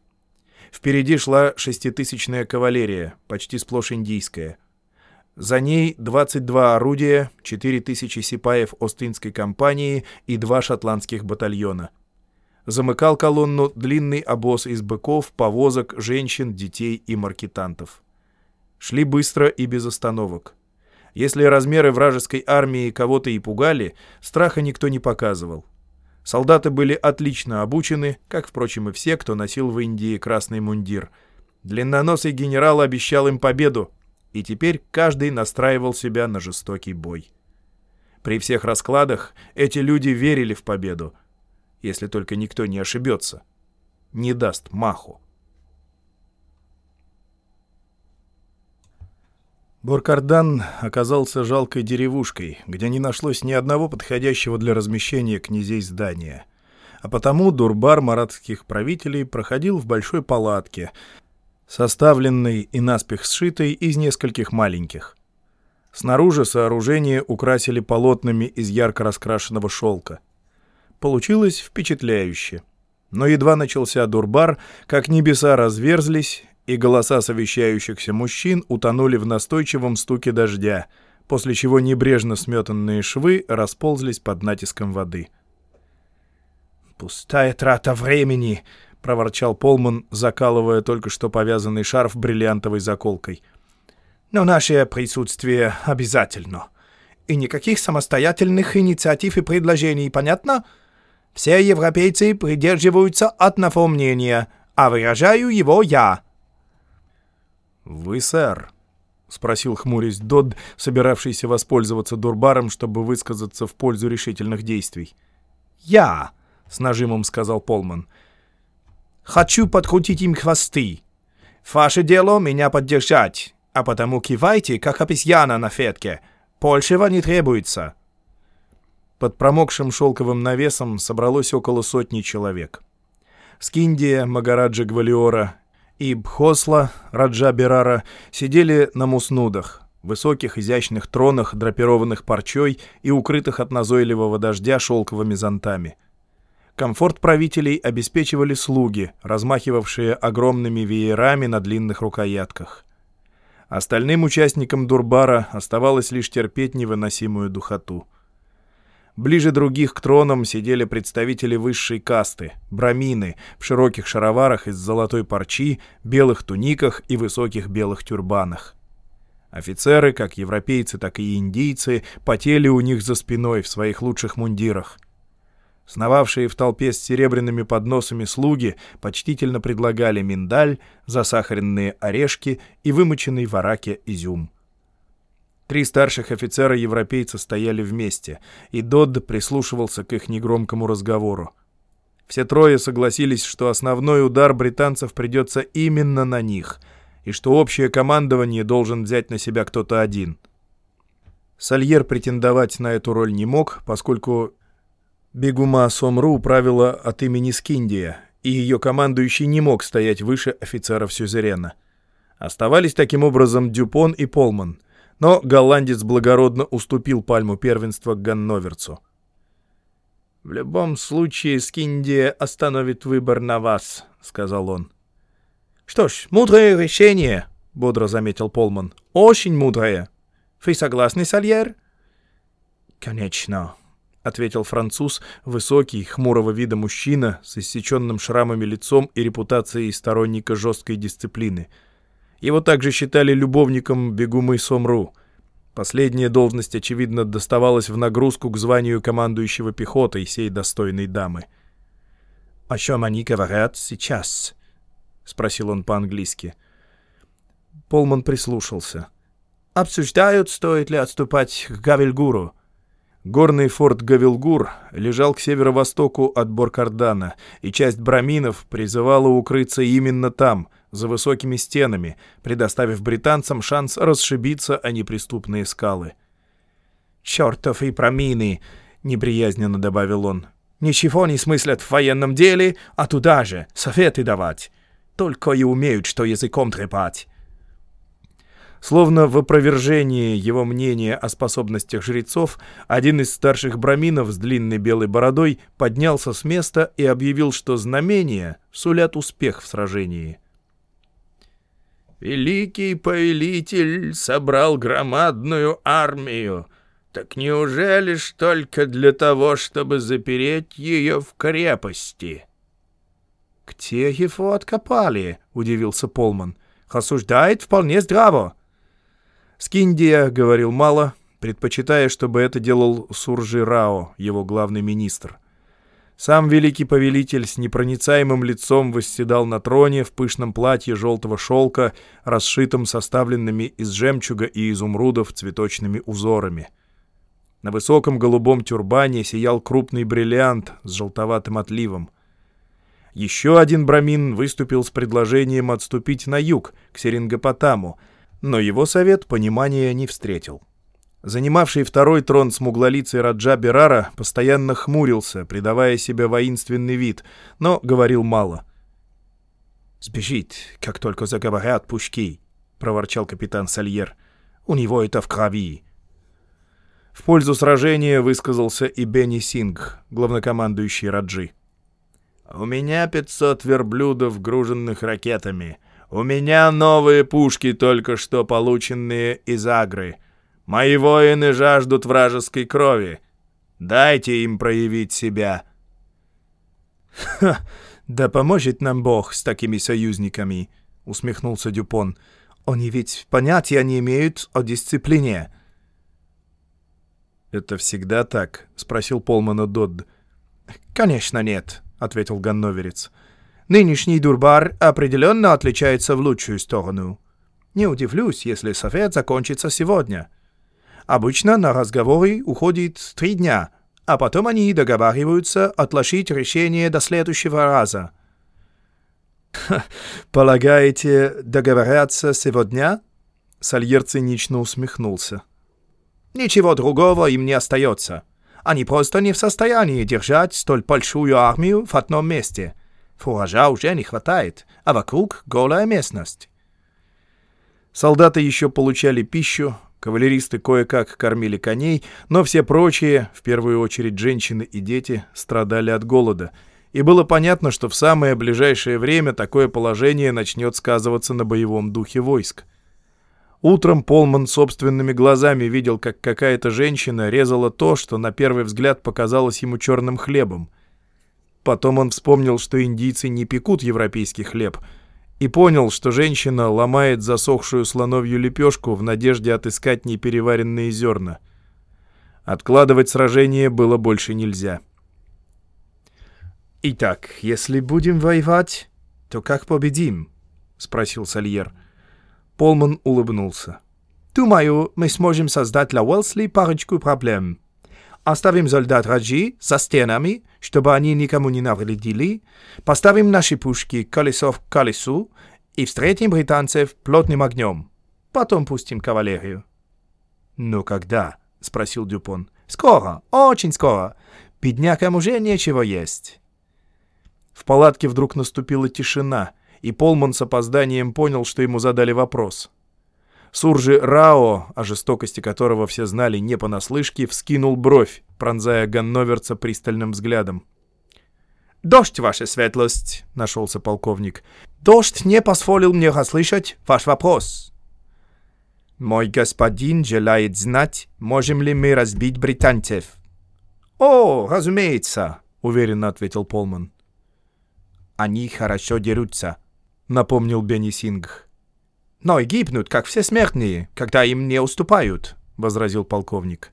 Впереди шла шеститысячная кавалерия, почти сплошь индийская — за ней 22 орудия, 4000 сипаев Остинской компании и два шотландских батальона. Замыкал колонну длинный обоз из быков, повозок, женщин, детей и маркетантов. Шли быстро и без остановок. Если размеры вражеской армии кого-то и пугали, страха никто не показывал. Солдаты были отлично обучены, как, впрочем, и все, кто носил в Индии красный мундир. Длинноносый генерал обещал им победу, и теперь каждый настраивал себя на жестокий бой. При всех раскладах эти люди верили в победу, если только никто не ошибется, не даст маху. Боркардан оказался жалкой деревушкой, где не нашлось ни одного подходящего для размещения князей здания. А потому дурбар маратских правителей проходил в большой палатке, составленный и наспех сшитый из нескольких маленьких. Снаружи сооружение украсили полотнами из ярко раскрашенного шелка. Получилось впечатляюще. Но едва начался дурбар, как небеса разверзлись, и голоса совещающихся мужчин утонули в настойчивом стуке дождя, после чего небрежно сметанные швы расползлись под натиском воды. «Пустая трата времени!» — проворчал Полман, закалывая только что повязанный шарф бриллиантовой заколкой. «Но наше присутствие обязательно. И никаких самостоятельных инициатив и предложений, понятно? Все европейцы придерживаются одного мнения, а выражаю его я». «Вы, сэр?» — спросил хмурясь Додд, собиравшийся воспользоваться дурбаром, чтобы высказаться в пользу решительных действий. «Я», — с нажимом сказал Полман, — «хочу подкрутить им хвосты. Ваше дело меня поддержать, а потому кивайте, как обезьяна на фетке. Большего не требуется». Под промокшим шелковым навесом собралось около сотни человек. Скиндия, Магараджа Гвалиора и Бхосла, Раджа Берара, сидели на муснудах, высоких изящных тронах, драпированных парчой и укрытых от назойливого дождя шелковыми зонтами. Комфорт правителей обеспечивали слуги, размахивавшие огромными веерами на длинных рукоятках. Остальным участникам Дурбара оставалось лишь терпеть невыносимую духоту. Ближе других к тронам сидели представители высшей касты, брамины, в широких шароварах из золотой парчи, белых туниках и высоких белых тюрбанах. Офицеры, как европейцы, так и индийцы, потели у них за спиной в своих лучших мундирах. Сновавшие в толпе с серебряными подносами слуги почтительно предлагали миндаль, засахаренные орешки и вымоченный в араке изюм. Три старших офицера-европейца стояли вместе, и Додд прислушивался к их негромкому разговору. Все трое согласились, что основной удар британцев придется именно на них, и что общее командование должен взять на себя кто-то один. Сальер претендовать на эту роль не мог, поскольку Бегума Сомру правила от имени Скиндия, и ее командующий не мог стоять выше офицеров Сюзерена. Оставались таким образом Дюпон и Полман — но голландец благородно уступил пальму первенства Ганноверцу. «В любом случае Скиндия остановит выбор на вас», — сказал он. «Что ж, мудрое решение», — бодро заметил Полман. «Очень мудрое. Вы согласны, Сальер?» «Конечно», — ответил француз, высокий, хмурого вида мужчина с иссеченным шрамами лицом и репутацией сторонника жесткой дисциплины — его также считали любовником Бегумы Сомру. Последняя должность, очевидно, доставалась в нагрузку к званию командующего пехотой сей достойной дамы. «О чем они говорят сейчас?» — спросил он по-английски. Полман прислушался. «Обсуждают, стоит ли отступать к Гавельгуру». Горный форт Гавилгур лежал к северо-востоку от Боркардана, и часть браминов призывала укрыться именно там — за высокими стенами, предоставив британцам шанс расшибиться о неприступные скалы. «Чертов и промины!» — неприязненно добавил он. «Ничего не смыслят в военном деле, а туда же советы давать. Только и умеют, что языком трепать». Словно в опровержении его мнения о способностях жрецов, один из старших браминов с длинной белой бородой поднялся с места и объявил, что знамения сулят успех в сражении. Великий повелитель собрал громадную армию. Так неужели ж только для того, чтобы запереть ее в крепости? — Где его откопали? — удивился Полман. — Рассуждает вполне здраво. Скиндия говорил мало, предпочитая, чтобы это делал Суржи Рао, его главный министр. Сам великий повелитель с непроницаемым лицом восседал на троне в пышном платье желтого шелка, расшитом составленными из жемчуга и изумрудов цветочными узорами. На высоком голубом тюрбане сиял крупный бриллиант с желтоватым отливом. Еще один брамин выступил с предложением отступить на юг, к Серингопотаму, но его совет понимания не встретил. Занимавший второй трон смуглолицый Раджа Берара постоянно хмурился, придавая себе воинственный вид, но говорил мало. «Сбежит, как только заговорят пушки», — проворчал капитан Сальер. «У него это в крови». В пользу сражения высказался и Бенни Сингх, главнокомандующий Раджи. «У меня 500 верблюдов, груженных ракетами. У меня новые пушки, только что полученные из Агры. Мои воины жаждут вражеской крови. Дайте им проявить себя». «Ха, да поможет нам Бог с такими союзниками», — усмехнулся Дюпон. «Они ведь понятия не имеют о дисциплине». «Это всегда так?» — спросил Полмана Додд. «Конечно нет», — ответил ганноверец. «Нынешний Дурбар определенно отличается в лучшую сторону. Не удивлюсь, если совет закончится сегодня. Обычно на разговоры уходит три дня, а потом они договариваются отложить решение до следующего раза». [LAUGHS] «Полагаете, договорятся сегодня?» Сальер цинично усмехнулся. «Ничего другого им не остается. Они просто не в состоянии держать столь большую армию в одном месте. Фуража уже не хватает, а вокруг голая местность». Солдаты еще получали пищу, кавалеристы кое-как кормили коней, но все прочие, в первую очередь женщины и дети, страдали от голода — и было понятно, что в самое ближайшее время такое положение начнет сказываться на боевом духе войск. Утром Полман собственными глазами видел, как какая-то женщина резала то, что на первый взгляд показалось ему черным хлебом. Потом он вспомнил, что индийцы не пекут европейский хлеб, и понял, что женщина ломает засохшую слоновью лепешку в надежде отыскать непереваренные зерна. Откладывать сражение было больше нельзя. — «Итак, если будем воевать, то как победим?» — спросил Сальер. Полман улыбнулся. «Думаю, мы сможем создать для Уэлсли парочку проблем. Оставим солдат Раджи за стенами, чтобы они никому не навредили, поставим наши пушки колесо к колесу и встретим британцев плотным огнем. Потом пустим кавалерию». «Ну когда?» — спросил Дюпон. «Скоро, очень скоро. Беднякам уже нечего есть». В палатке вдруг наступила тишина, и Полман с опозданием понял, что ему задали вопрос. Суржи Рао, о жестокости которого все знали не понаслышке, вскинул бровь, пронзая ганноверца пристальным взглядом. «Дождь, ваша светлость!» — нашелся полковник. «Дождь не позволил мне расслышать ваш вопрос». «Мой господин желает знать, можем ли мы разбить британцев». «О, разумеется», — уверенно ответил Полман. Они хорошо дерутся», — напомнил Бенни Сингх. «Но и гибнут, как все смертные, когда им не уступают», — возразил полковник.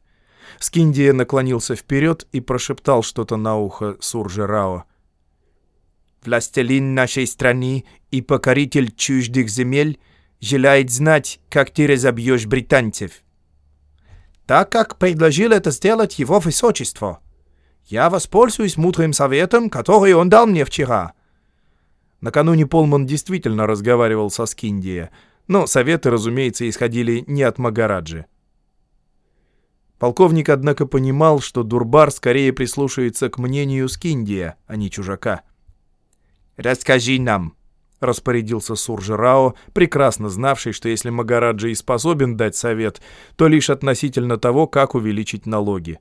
Скиндия наклонился вперед и прошептал что-то на ухо Суржерао. «Властелин нашей страны и покоритель чуждых земель желает знать, как ты разобьешь британцев. Так как предложил это сделать его высочество. Я воспользуюсь мудрым советом, который он дал мне вчера. Накануне Полман действительно разговаривал со Скиндия, но советы, разумеется, исходили не от Магараджи. Полковник, однако, понимал, что Дурбар скорее прислушается к мнению Скиндия, а не чужака. «Расскажи нам», — распорядился Суржирао, прекрасно знавший, что если Магараджи и способен дать совет, то лишь относительно того, как увеличить налоги.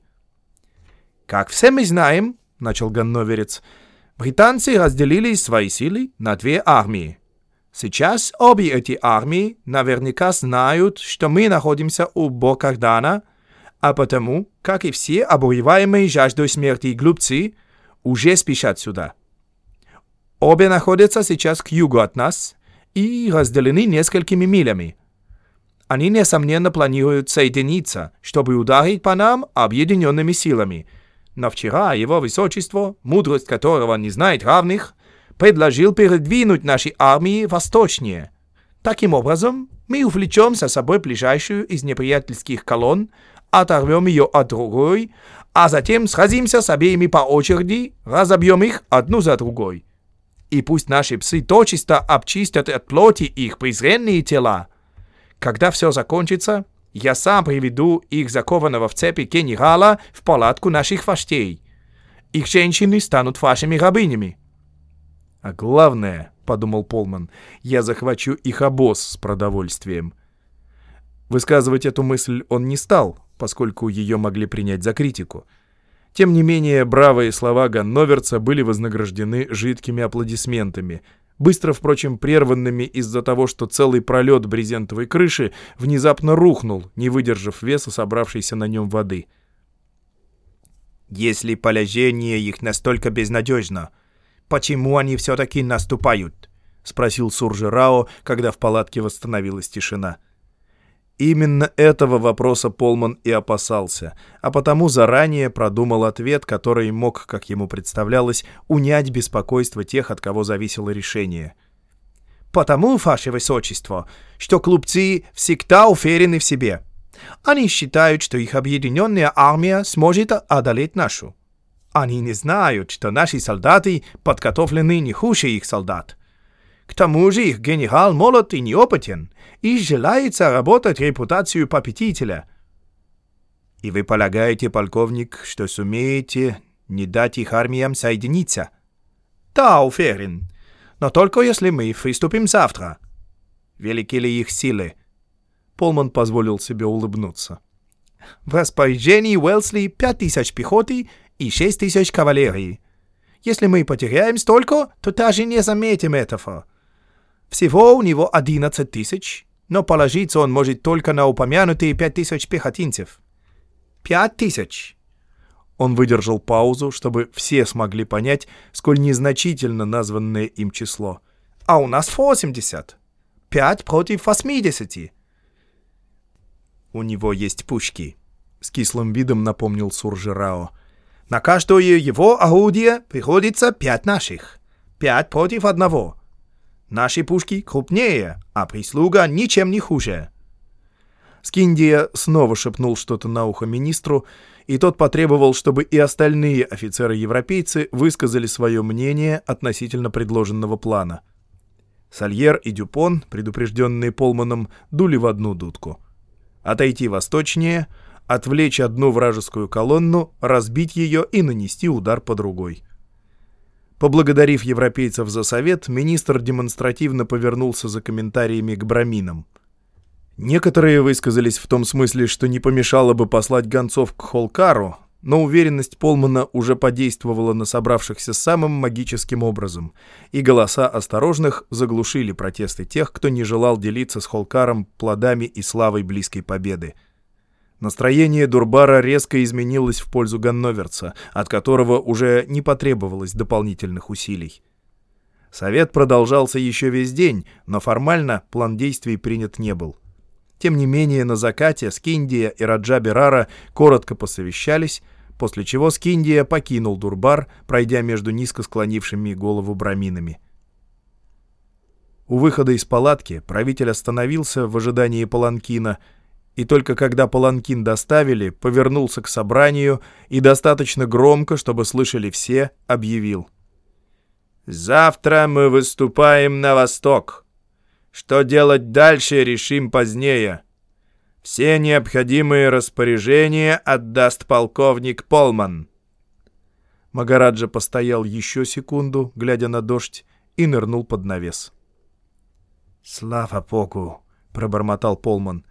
«Как все мы знаем», — начал Ганноверец, — Британцы разделили свои силы на две армии. Сейчас обе эти армии наверняка знают, что мы находимся у Бокардана, а потому, как и все обуреваемые жаждой смерти глупцы, уже спешат сюда. Обе находятся сейчас к югу от нас и разделены несколькими милями. Они, несомненно, планируют соединиться, чтобы ударить по нам объединенными силами – но вчера его высочество, мудрость которого не знает равных, предложил передвинуть наши армии восточнее. Таким образом, мы увлечем за собой ближайшую из неприятельских колонн, оторвем ее от другой, а затем сразимся с обеими по очереди, разобьем их одну за другой. И пусть наши псы точисто обчистят от плоти их презренные тела. Когда все закончится, я сам приведу их закованного в цепи генерала в палатку наших вождей. Их женщины станут вашими рабынями. А главное, — подумал Полман, — я захвачу их обоз с продовольствием. Высказывать эту мысль он не стал, поскольку ее могли принять за критику. Тем не менее, бравые слова Ганноверца были вознаграждены жидкими аплодисментами. быстро, впрочем, прерванными из-за того, что целый пролет брезентовой крыши внезапно рухнул, не выдержав веса собравшейся на нем воды. «Если положение их настолько безнадежно, почему они все-таки наступают?» — спросил Суржирао, когда в палатке восстановилась тишина. Именно этого вопроса Полман и опасался, а потому заранее продумал ответ, который мог, как ему представлялось, унять беспокойство тех, от кого зависело решение. «Потому, ваше высочество, что клубцы всегда уверены в себе. Они считают, что их объединенная армия сможет одолеть нашу. Они не знают, что наши солдаты подготовлены не хуже их солдат. К тому же их генерал молод и неопытен, и желает заработать репутацию попятителя. И вы полагаете, полковник, что сумеете не дать их армиям соединиться? Да, уверен. Но только если мы приступим завтра. Велики ли их силы? Полман позволил себе улыбнуться. В распоряжении Уэлсли пять тысяч пехоты и шесть тысяч кавалерии. Если мы потеряем столько, то даже не заметим этого. Всего у него 11 тысяч, но положиться он может только на упомянутые 5 тысяч пехотинцев. 5 тысяч! Он выдержал паузу, чтобы все смогли понять, сколь незначительно названное им число. А у нас 80. 5 против 80. У него есть пушки, — с кислым видом напомнил Суржирао. На каждое его орудие приходится пять наших. Пять против одного. Наши пушки крупнее, а прислуга ничем не хуже». Скиндия снова шепнул что-то на ухо министру, и тот потребовал, чтобы и остальные офицеры-европейцы высказали свое мнение относительно предложенного плана. Сальер и Дюпон, предупрежденные Полманом, дули в одну дудку. Отойти восточнее, отвлечь одну вражескую колонну, разбить ее и нанести удар по другой. Поблагодарив европейцев за совет, министр демонстративно повернулся за комментариями к браминам. Некоторые высказались в том смысле, что не помешало бы послать гонцов к Холкару, но уверенность Полмана уже подействовала на собравшихся самым магическим образом, и голоса осторожных заглушили протесты тех, кто не желал делиться с Холкаром плодами и славой близкой победы. Настроение Дурбара резко изменилось в пользу Ганноверца, от которого уже не потребовалось дополнительных усилий. Совет продолжался еще весь день, но формально план действий принят не был. Тем не менее, на закате Скиндия и Раджа Берара коротко посовещались, после чего Скиндия покинул Дурбар, пройдя между низко склонившими голову браминами. У выхода из палатки правитель остановился в ожидании паланкина — и только когда паланкин доставили, повернулся к собранию и достаточно громко, чтобы слышали все, объявил. «Завтра мы выступаем на восток. Что делать дальше, решим позднее. Все необходимые распоряжения отдаст полковник Полман». Магараджа постоял еще секунду, глядя на дождь, и нырнул под навес. «Слава Богу!» — пробормотал Полман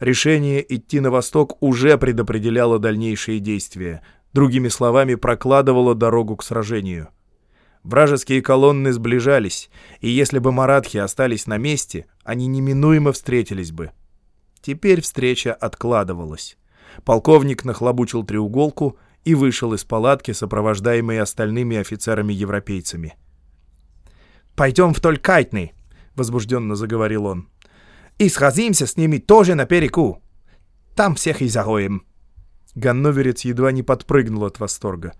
решение идти на восток уже предопределяло дальнейшие действия, другими словами, прокладывало дорогу к сражению. Вражеские колонны сближались, и если бы маратхи остались на месте, они неминуемо встретились бы. Теперь встреча откладывалась. Полковник нахлобучил треуголку и вышел из палатки, сопровождаемый остальными офицерами-европейцами. «Пойдем в Толькайтный», — возбужденно заговорил он и сразимся с ними тоже на переку. Там всех и зароем». Ганноверец едва не подпрыгнул от восторга.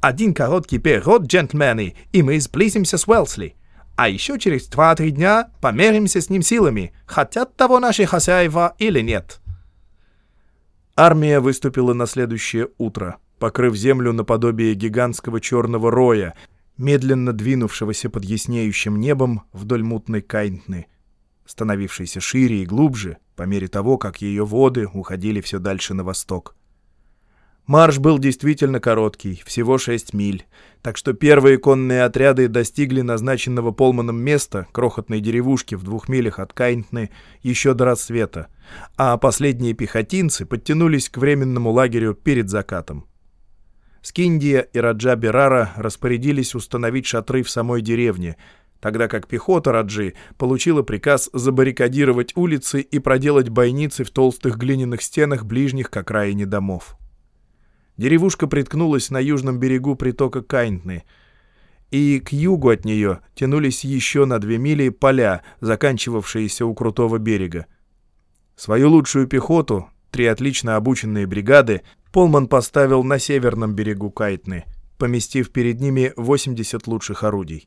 «Один короткий переход, джентльмены, и мы сблизимся с Уэлсли. А еще через два-три дня померимся с ним силами, хотят того наши хозяева или нет». Армия выступила на следующее утро, покрыв землю наподобие гигантского черного роя, медленно двинувшегося под яснеющим небом вдоль мутной Кайнтны становившейся шире и глубже по мере того, как ее воды уходили все дальше на восток. Марш был действительно короткий, всего 6 миль, так что первые конные отряды достигли назначенного Полманом места, крохотной деревушки в двух милях от Кайнтны, еще до рассвета, а последние пехотинцы подтянулись к временному лагерю перед закатом. Скиндия и Раджа Берара распорядились установить шатры в самой деревне — тогда как пехота Раджи получила приказ забаррикадировать улицы и проделать бойницы в толстых глиняных стенах ближних к окраине домов. Деревушка приткнулась на южном берегу притока Кайнтны, и к югу от нее тянулись еще на две мили поля, заканчивавшиеся у крутого берега. Свою лучшую пехоту, три отлично обученные бригады, Полман поставил на северном берегу Кайтны, поместив перед ними 80 лучших орудий.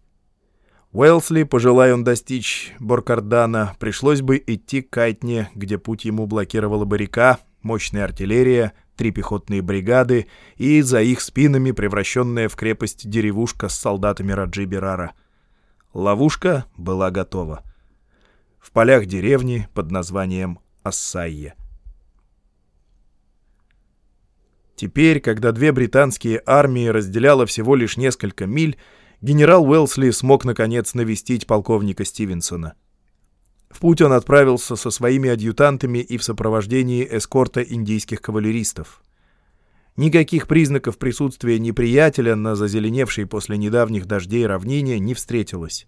Уэлсли, пожелая он достичь Боркардана, пришлось бы идти к Кайтне, где путь ему блокировала бы река, мощная артиллерия, три пехотные бригады и за их спинами превращенная в крепость деревушка с солдатами Раджи Берара. Ловушка была готова. В полях деревни под названием Ассайя. Теперь, когда две британские армии разделяло всего лишь несколько миль, генерал Уэлсли смог наконец навестить полковника Стивенсона. В путь он отправился со своими адъютантами и в сопровождении эскорта индийских кавалеристов. Никаких признаков присутствия неприятеля на зазеленевшей после недавних дождей равнине не встретилось.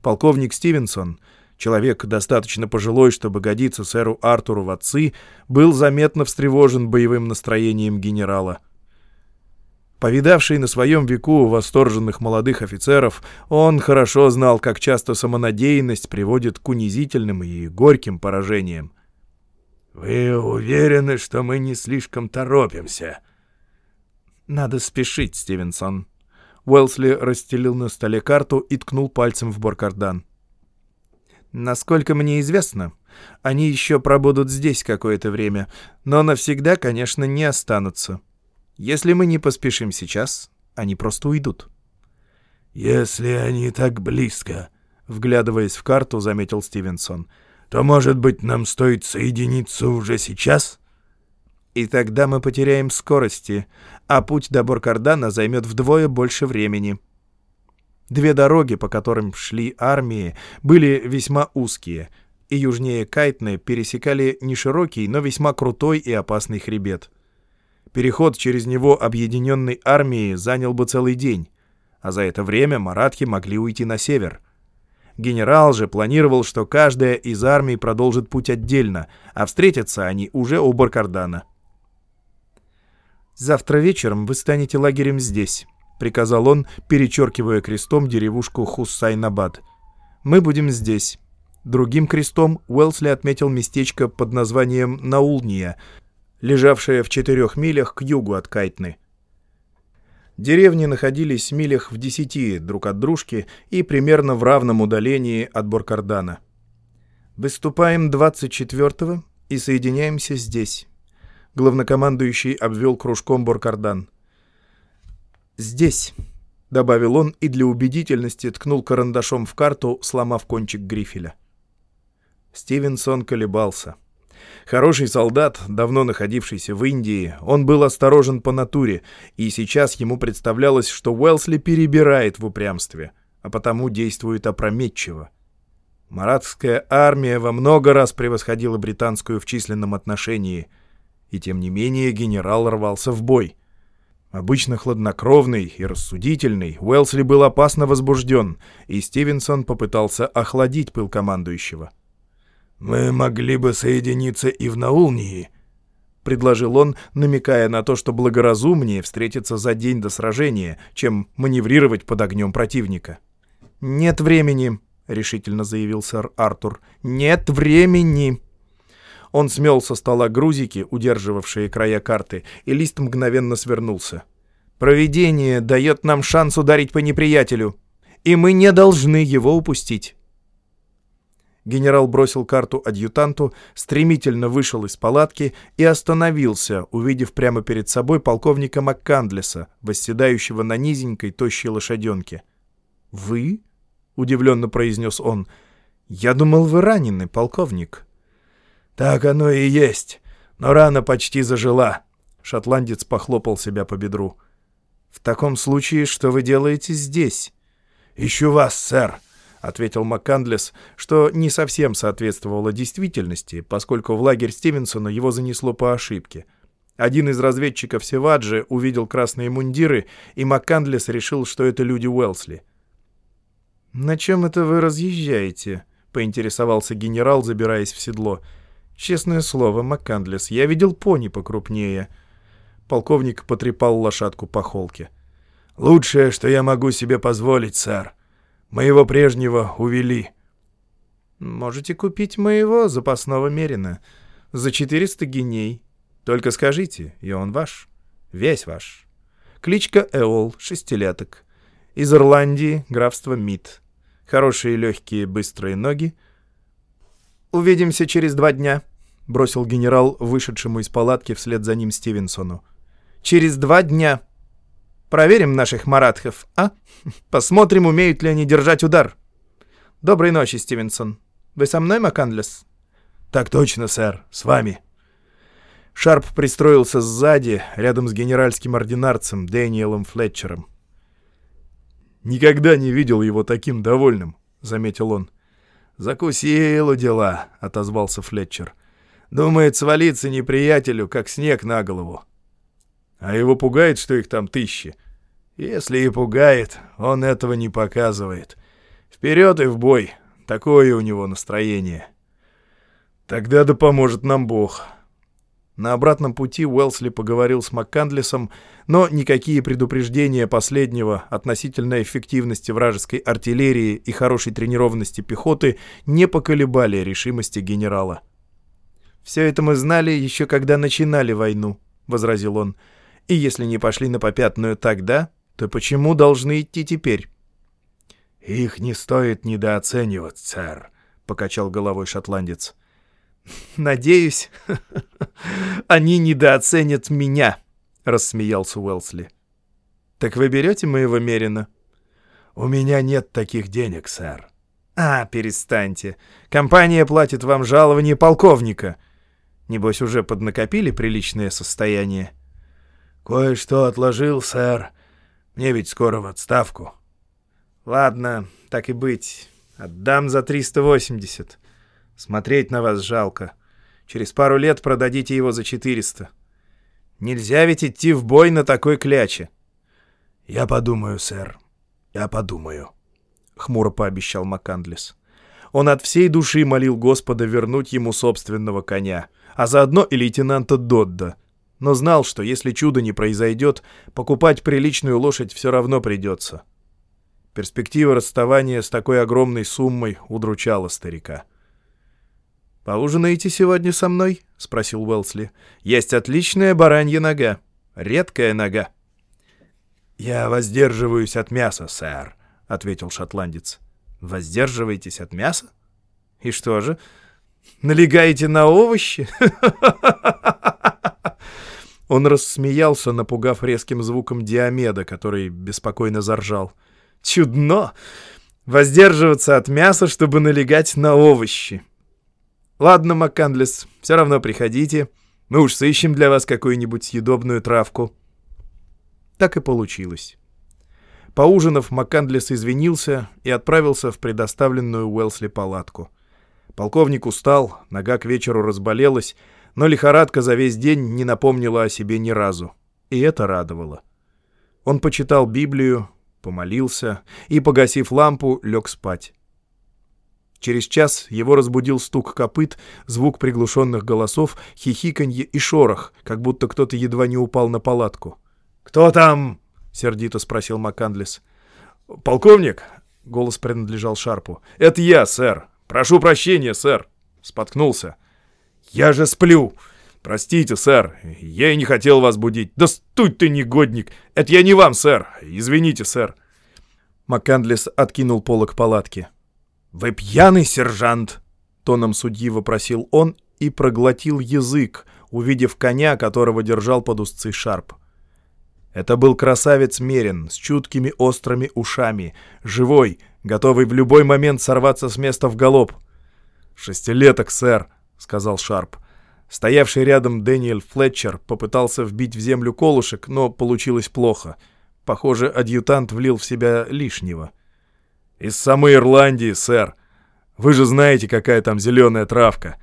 Полковник Стивенсон — человек достаточно пожилой, чтобы годиться сэру Артуру в отцы, был заметно встревожен боевым настроением генерала. Повидавший на своем веку восторженных молодых офицеров, он хорошо знал, как часто самонадеянность приводит к унизительным и горьким поражениям. «Вы уверены, что мы не слишком торопимся?» «Надо спешить, Стивенсон». Уэлсли расстелил на столе карту и ткнул пальцем в Боркардан. Насколько мне известно, они еще пробудут здесь какое-то время, но навсегда, конечно, не останутся. Если мы не поспешим сейчас, они просто уйдут. «Если они так близко», — вглядываясь в карту, заметил Стивенсон, «то, может быть, нам стоит соединиться уже сейчас?» «И тогда мы потеряем скорости, а путь до Боркардана займет вдвое больше времени», Две дороги, по которым шли армии, были весьма узкие, и южнее Кайтны пересекали не широкий, но весьма крутой и опасный хребет. Переход через него объединенной армии занял бы целый день, а за это время маратхи могли уйти на север. Генерал же планировал, что каждая из армий продолжит путь отдельно, а встретятся они уже у Баркардана. «Завтра вечером вы станете лагерем здесь», приказал он, перечеркивая крестом деревушку Хуссайнабад. «Мы будем здесь». Другим крестом Уэлсли отметил местечко под названием Наулния, лежавшее в четырех милях к югу от Кайтны. Деревни находились в милях в десяти друг от дружки и примерно в равном удалении от Боркардана. «Выступаем 24-го и соединяемся здесь». Главнокомандующий обвел кружком Боркардан. «Здесь», — добавил он и для убедительности ткнул карандашом в карту, сломав кончик грифеля. Стивенсон колебался. Хороший солдат, давно находившийся в Индии, он был осторожен по натуре, и сейчас ему представлялось, что Уэлсли перебирает в упрямстве, а потому действует опрометчиво. Маратская армия во много раз превосходила британскую в численном отношении, и тем не менее генерал рвался в бой — Обычно хладнокровный и рассудительный, Уэлсли был опасно возбужден, и Стивенсон попытался охладить пыл командующего. «Мы могли бы соединиться и в Наулнии», — предложил он, намекая на то, что благоразумнее встретиться за день до сражения, чем маневрировать под огнем противника. «Нет времени», — решительно заявил сэр Артур. «Нет времени!» Он смел со стола грузики, удерживавшие края карты, и лист мгновенно свернулся. «Провидение дает нам шанс ударить по неприятелю, и мы не должны его упустить». Генерал бросил карту адъютанту, стремительно вышел из палатки и остановился, увидев прямо перед собой полковника МакКандлеса, восседающего на низенькой, тощей лошаденке. «Вы?» — удивленно произнес он. «Я думал, вы ранены, полковник». «Так оно и есть. Но рана почти зажила». Шотландец похлопал себя по бедру. «В таком случае, что вы делаете здесь?» «Ищу вас, сэр», — ответил МакКандлес, что не совсем соответствовало действительности, поскольку в лагерь Стивенсона его занесло по ошибке. Один из разведчиков Севаджи увидел красные мундиры, и МакКандлес решил, что это люди Уэлсли. «На чем это вы разъезжаете?» — поинтересовался генерал, забираясь в седло. «Честное слово, МакКандлес, я видел пони покрупнее». Полковник потрепал лошадку по холке. «Лучшее, что я могу себе позволить, сэр. Моего прежнего увели». «Можете купить моего запасного мерина за 400 геней. Только скажите, и он ваш. Весь ваш. Кличка Эол, шестилеток. Из Ирландии, графство Мид. Хорошие, легкие, быстрые ноги. «Увидимся через два дня», — бросил генерал вышедшему из палатки вслед за ним Стивенсону. «Через два дня. Проверим наших маратхов, а? Посмотрим, умеют ли они держать удар. Доброй ночи, Стивенсон. Вы со мной, Макандлес?» «Так точно, сэр, с вами». Шарп пристроился сзади, рядом с генеральским ординарцем Дэниелом Флетчером. «Никогда не видел его таким довольным», — заметил он. «Закусило дела», — отозвался Флетчер. «Думает свалиться неприятелю, как снег на голову». «А его пугает, что их там тысячи?» «Если и пугает, он этого не показывает. Вперед и в бой. Такое у него настроение». Тогда да поможет нам Бог. На обратном пути Уэлсли поговорил с МакКандлесом, но никакие предупреждения последнего относительно эффективности вражеской артиллерии и хорошей тренированности пехоты не поколебали решимости генерала. «Все это мы знали еще когда начинали войну», — возразил он. «И если не пошли на попятную тогда, то почему должны идти теперь?» «Их не стоит недооценивать, сэр», — покачал головой шотландец. [LAUGHS] «Надеюсь, [LAUGHS] они недооценят меня», — рассмеялся Уэлсли. «Так вы берете моего Мерина?» «У меня нет таких денег, сэр». «А, перестаньте. Компания платит вам жалование полковника. Небось, уже поднакопили приличное состояние?» «Кое-что отложил, сэр. Мне ведь скоро в отставку». «Ладно, так и быть. Отдам за 380. Смотреть на вас жалко. Через пару лет продадите его за 400. Нельзя ведь идти в бой на такой кляче. — Я подумаю, сэр. Я подумаю, — хмуро пообещал МакКандлес. Он от всей души молил Господа вернуть ему собственного коня, а заодно и лейтенанта Додда. Но знал, что если чудо не произойдет, покупать приличную лошадь все равно придется. Перспектива расставания с такой огромной суммой удручала старика. — «Поужинаете сегодня со мной?» — спросил Уэлсли. «Есть отличная баранья нога. Редкая нога». «Я воздерживаюсь от мяса, сэр», — ответил шотландец. «Воздерживаетесь от мяса? И что же, налегаете на овощи?» [LAUGHS] Он рассмеялся, напугав резким звуком Диомеда, который беспокойно заржал. «Чудно! Воздерживаться от мяса, чтобы налегать на овощи!» «Ладно, МакКандлес, все равно приходите. Мы уж сыщем для вас какую-нибудь съедобную травку». Так и получилось. Поужинав, МакКандлес извинился и отправился в предоставленную Уэлсли палатку. Полковник устал, нога к вечеру разболелась, но лихорадка за весь день не напомнила о себе ни разу. И это радовало. Он почитал Библию, помолился и, погасив лампу, лег спать. Через час его разбудил стук копыт, звук приглушенных голосов, хихиканье и шорох, как будто кто-то едва не упал на палатку. «Кто там?» — сердито спросил МакКандлес. «Полковник!» — голос принадлежал Шарпу. «Это я, сэр! Прошу прощения, сэр!» Споткнулся. «Я же сплю!» «Простите, сэр, я и не хотел вас будить. Да стуй ты, негодник! Это я не вам, сэр! Извините, сэр!» МакКандлес откинул полок палатки. «Вы пьяный, сержант?» — тоном судьи вопросил он и проглотил язык, увидев коня, которого держал под узцы Шарп. Это был красавец Мерин с чуткими острыми ушами, живой, готовый в любой момент сорваться с места в галоп. «Шестилеток, сэр», — сказал Шарп. Стоявший рядом Дэниэль Флетчер попытался вбить в землю колышек, но получилось плохо. Похоже, адъютант влил в себя лишнего. — из самой Ирландии, сэр. Вы же знаете, какая там зеленая травка.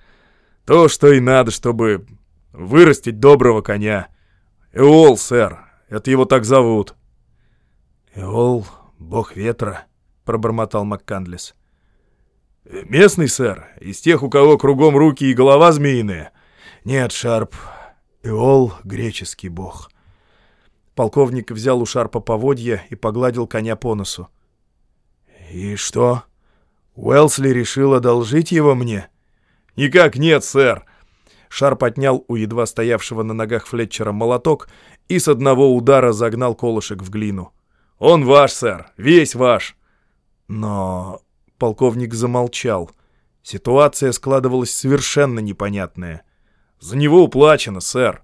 То, что и надо, чтобы вырастить доброго коня. Эол, сэр. Это его так зовут. Эол, бог ветра, пробормотал МакКандлес. «Местный, сэр? Из тех, у кого кругом руки и голова змеиные?» «Нет, Шарп. Иол — греческий бог». Полковник взял у Шарпа поводья и погладил коня по носу. «И что? Уэлсли решил одолжить его мне?» «Никак нет, сэр!» Шарп отнял у едва стоявшего на ногах Флетчера молоток и с одного удара загнал колышек в глину. «Он ваш, сэр, весь ваш!» Но полковник замолчал. Ситуация складывалась совершенно непонятная. «За него уплачено, сэр».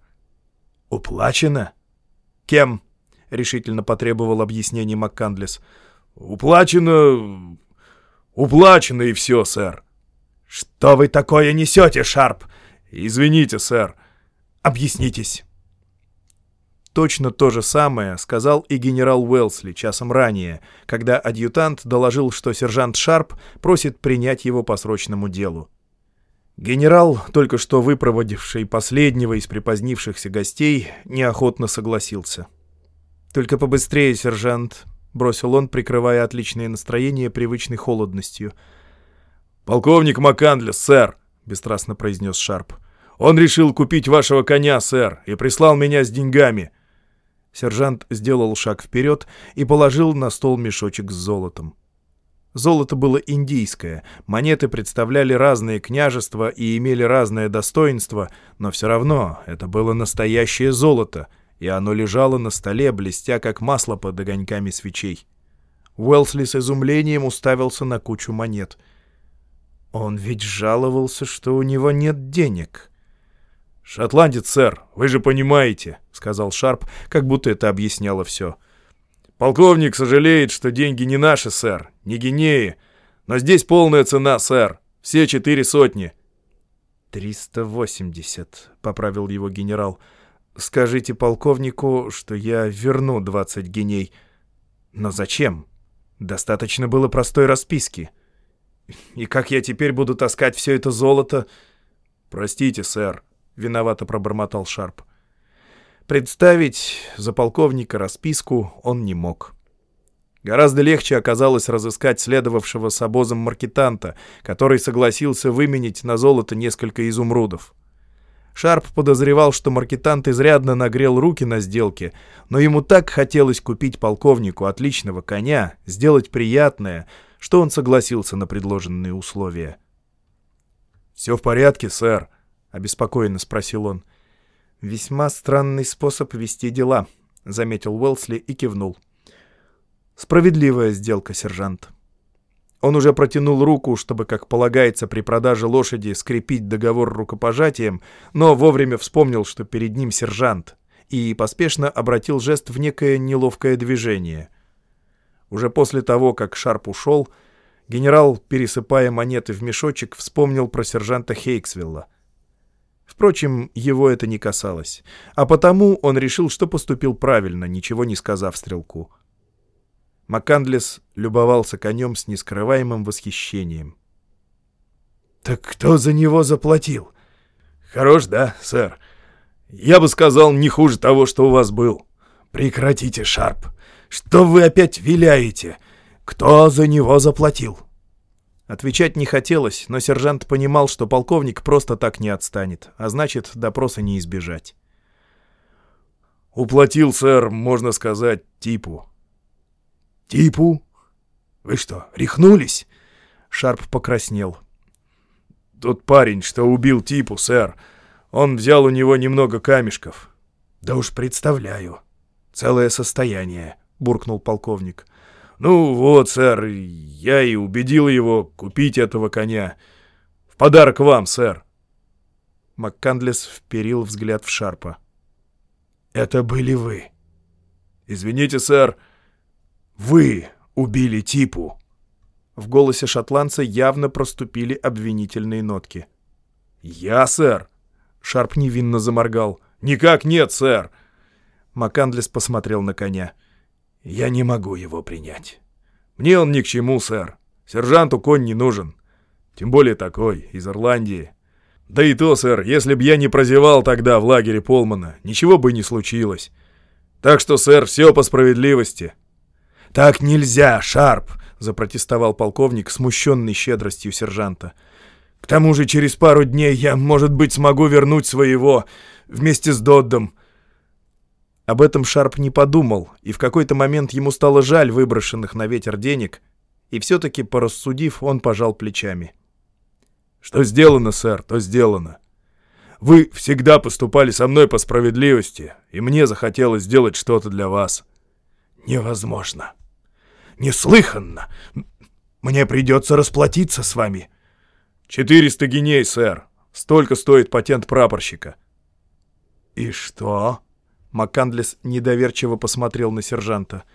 «Уплачено? Кем?» — решительно потребовал объяснений МакКандлес. «Уплачено... уплачено и все, сэр». «Что вы такое несете, Шарп?» «Извините, сэр». «Объяснитесь». Точно то же самое сказал и генерал Уэлсли часом ранее, когда адъютант доложил, что сержант Шарп просит принять его по срочному делу. Генерал, только что выпроводивший последнего из припозднившихся гостей, неохотно согласился. «Только побыстрее, сержант», — бросил он, прикрывая отличное настроение привычной холодностью. «Полковник Макандлес, сэр», — бесстрастно произнес Шарп. «Он решил купить вашего коня, сэр, и прислал меня с деньгами». Сержант сделал шаг вперед и положил на стол мешочек с золотом. Золото было индийское, монеты представляли разные княжества и имели разное достоинство, но все равно это было настоящее золото, и оно лежало на столе, блестя как масло под огоньками свечей. Уэлсли с изумлением уставился на кучу монет. Он ведь жаловался, что у него нет денег. «Шотландец, сэр, вы же понимаете», — сказал Шарп, как будто это объясняло все. «Полковник сожалеет, что деньги не наши, сэр, не гинеи. Но здесь полная цена, сэр. Все четыре сотни». «Триста восемьдесят», — поправил его генерал. «Скажите полковнику, что я верну двадцать геней». «Но зачем? Достаточно было простой расписки. И как я теперь буду таскать все это золото?» «Простите, сэр», — виновато пробормотал Шарп. Представить за полковника расписку он не мог. Гораздо легче оказалось разыскать следовавшего с обозом маркетанта, который согласился выменить на золото несколько изумрудов. Шарп подозревал, что маркетант изрядно нагрел руки на сделке, но ему так хотелось купить полковнику отличного коня, сделать приятное, что он согласился на предложенные условия. «Все в порядке, сэр», обеспокоенно спросил он. «Весьма странный способ вести дела», — заметил Уэлсли и кивнул. «Справедливая сделка, сержант». Он уже протянул руку, чтобы, как полагается при продаже лошади, скрепить договор рукопожатием, но вовремя вспомнил, что перед ним сержант, и поспешно обратил жест в некое неловкое движение. Уже после того, как Шарп ушел, генерал, пересыпая монеты в мешочек, вспомнил про сержанта Хейксвилла. Впрочем, его это не касалось, а потому он решил, что поступил правильно, ничего не сказав стрелку. Макандлес любовался конем с нескрываемым восхищением. «Так кто за него заплатил?» «Хорош, да, сэр? Я бы сказал, не хуже того, что у вас был». «Прекратите, Шарп! Что вы опять виляете? Кто за него заплатил?» Отвечать не хотелось, но сержант понимал, что полковник просто так не отстанет, а значит, допроса не избежать. «Уплатил, сэр, можно сказать, типу». «Типу? Вы что, рехнулись?» Шарп покраснел. «Тот парень, что убил типу, сэр, он взял у него немного камешков». «Да уж представляю. Целое состояние», — буркнул полковник. «Ну вот, сэр, я и убедил его купить этого коня. В подарок вам, сэр». МакКандлес вперил взгляд в Шарпа. «Это были вы». «Извините, сэр, вы убили Типу». В голосе шотландца явно проступили обвинительные нотки. «Я, сэр?» Шарп невинно заморгал. «Никак нет, сэр!» МакКандлес посмотрел на коня. «Я не могу его принять». «Мне он ни к чему, сэр. Сержанту конь не нужен. Тем более такой, из Ирландии. Да и то, сэр, если б я не прозевал тогда в лагере Полмана, ничего бы не случилось. Так что, сэр, все по справедливости». «Так нельзя, Шарп!» — запротестовал полковник, смущенный щедростью сержанта. «К тому же через пару дней я, может быть, смогу вернуть своего вместе с Доддом». Об этом Шарп не подумал, и в какой-то момент ему стало жаль выброшенных на ветер денег, и все-таки, порассудив, он пожал плечами. «Что сделано, сэр, то сделано. Вы всегда поступали со мной по справедливости, и мне захотелось сделать что-то для вас». «Невозможно. Неслыханно. Мне придется расплатиться с вами». «Четыреста геней, сэр. Столько стоит патент прапорщика». «И что?» Маккандлес недоверчиво посмотрел на сержанта.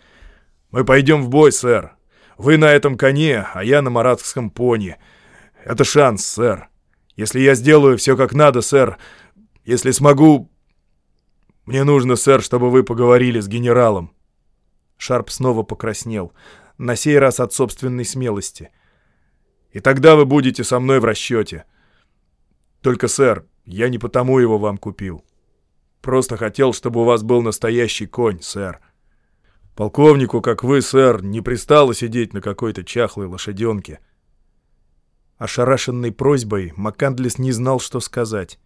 «Мы пойдем в бой, сэр. Вы на этом коне, а я на маратском пони. Это шанс, сэр. Если я сделаю все как надо, сэр, если смогу... Мне нужно, сэр, чтобы вы поговорили с генералом». Шарп снова покраснел, на сей раз от собственной смелости. «И тогда вы будете со мной в расчете. Только, сэр, я не потому его вам купил». Просто хотел, чтобы у вас был настоящий конь, сэр. Полковнику, как вы, сэр, не пристало сидеть на какой-то чахлой лошаденке». Ошарашенной просьбой Маккандлес не знал, что сказать.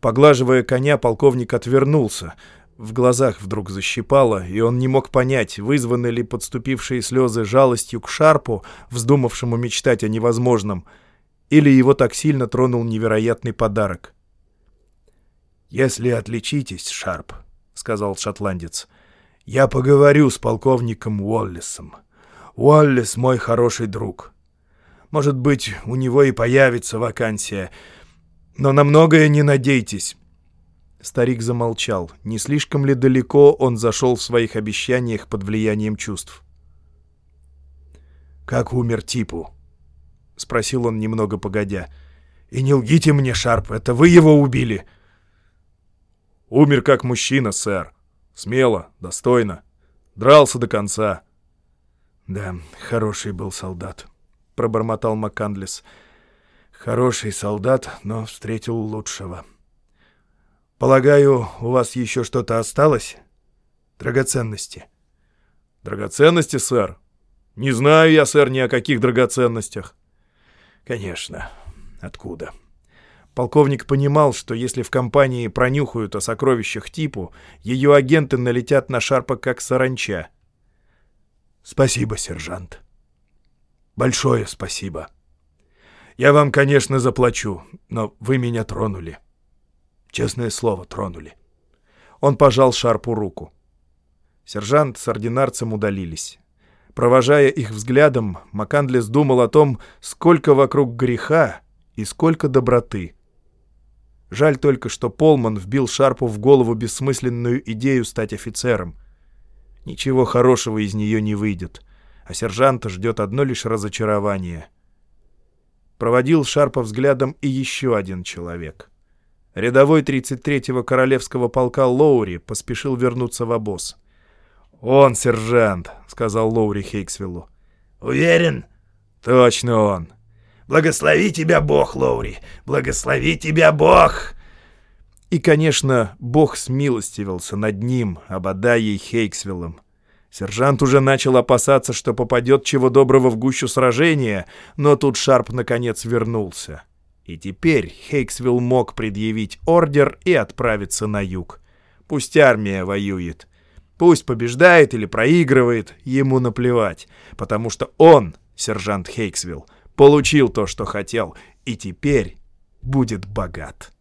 Поглаживая коня, полковник отвернулся. В глазах вдруг защипало, и он не мог понять, вызваны ли подступившие слезы жалостью к Шарпу, вздумавшему мечтать о невозможном, или его так сильно тронул невероятный подарок. «Если отличитесь, Шарп», — сказал шотландец, — «я поговорю с полковником Уоллесом. Уоллес мой хороший друг. Может быть, у него и появится вакансия, но на многое не надейтесь». Старик замолчал. Не слишком ли далеко он зашел в своих обещаниях под влиянием чувств? «Как умер Типу?» — спросил он немного погодя. «И не лгите мне, Шарп, это вы его убили!» Умер как мужчина, сэр. Смело, достойно. Дрался до конца. Да, хороший был солдат, пробормотал Маккандлес. Хороший солдат, но встретил лучшего. Полагаю, у вас еще что-то осталось? Драгоценности. Драгоценности, сэр? Не знаю я, сэр, ни о каких драгоценностях. Конечно. Откуда? — Полковник понимал, что если в компании пронюхают о сокровищах типу, ее агенты налетят на Шарпа как саранча. «Спасибо, сержант. Большое спасибо. Я вам, конечно, заплачу, но вы меня тронули. Честное слово, тронули». Он пожал Шарпу руку. Сержант с ординарцем удалились. Провожая их взглядом, Макандлес думал о том, сколько вокруг греха и сколько доброты — Жаль только, что Полман вбил Шарпу в голову бессмысленную идею стать офицером. Ничего хорошего из нее не выйдет, а сержанта ждет одно лишь разочарование. Проводил Шарпа взглядом и еще один человек. Рядовой 33-го королевского полка Лоури поспешил вернуться в обоз. «Он сержант», — сказал Лоури Хейксвиллу. «Уверен?» «Точно он. Благослови тебя Бог, Лоури! Благослови тебя Бог!» И, конечно, Бог смилостивился над ним, Абадаей Хейксвиллом. Сержант уже начал опасаться, что попадет чего доброго в гущу сражения, но тут Шарп наконец вернулся. И теперь Хейксвилл мог предъявить ордер и отправиться на юг. Пусть армия воюет. Пусть побеждает или проигрывает, ему наплевать, потому что он, сержант Хейксвилл, получил то, что хотел, и теперь будет богат.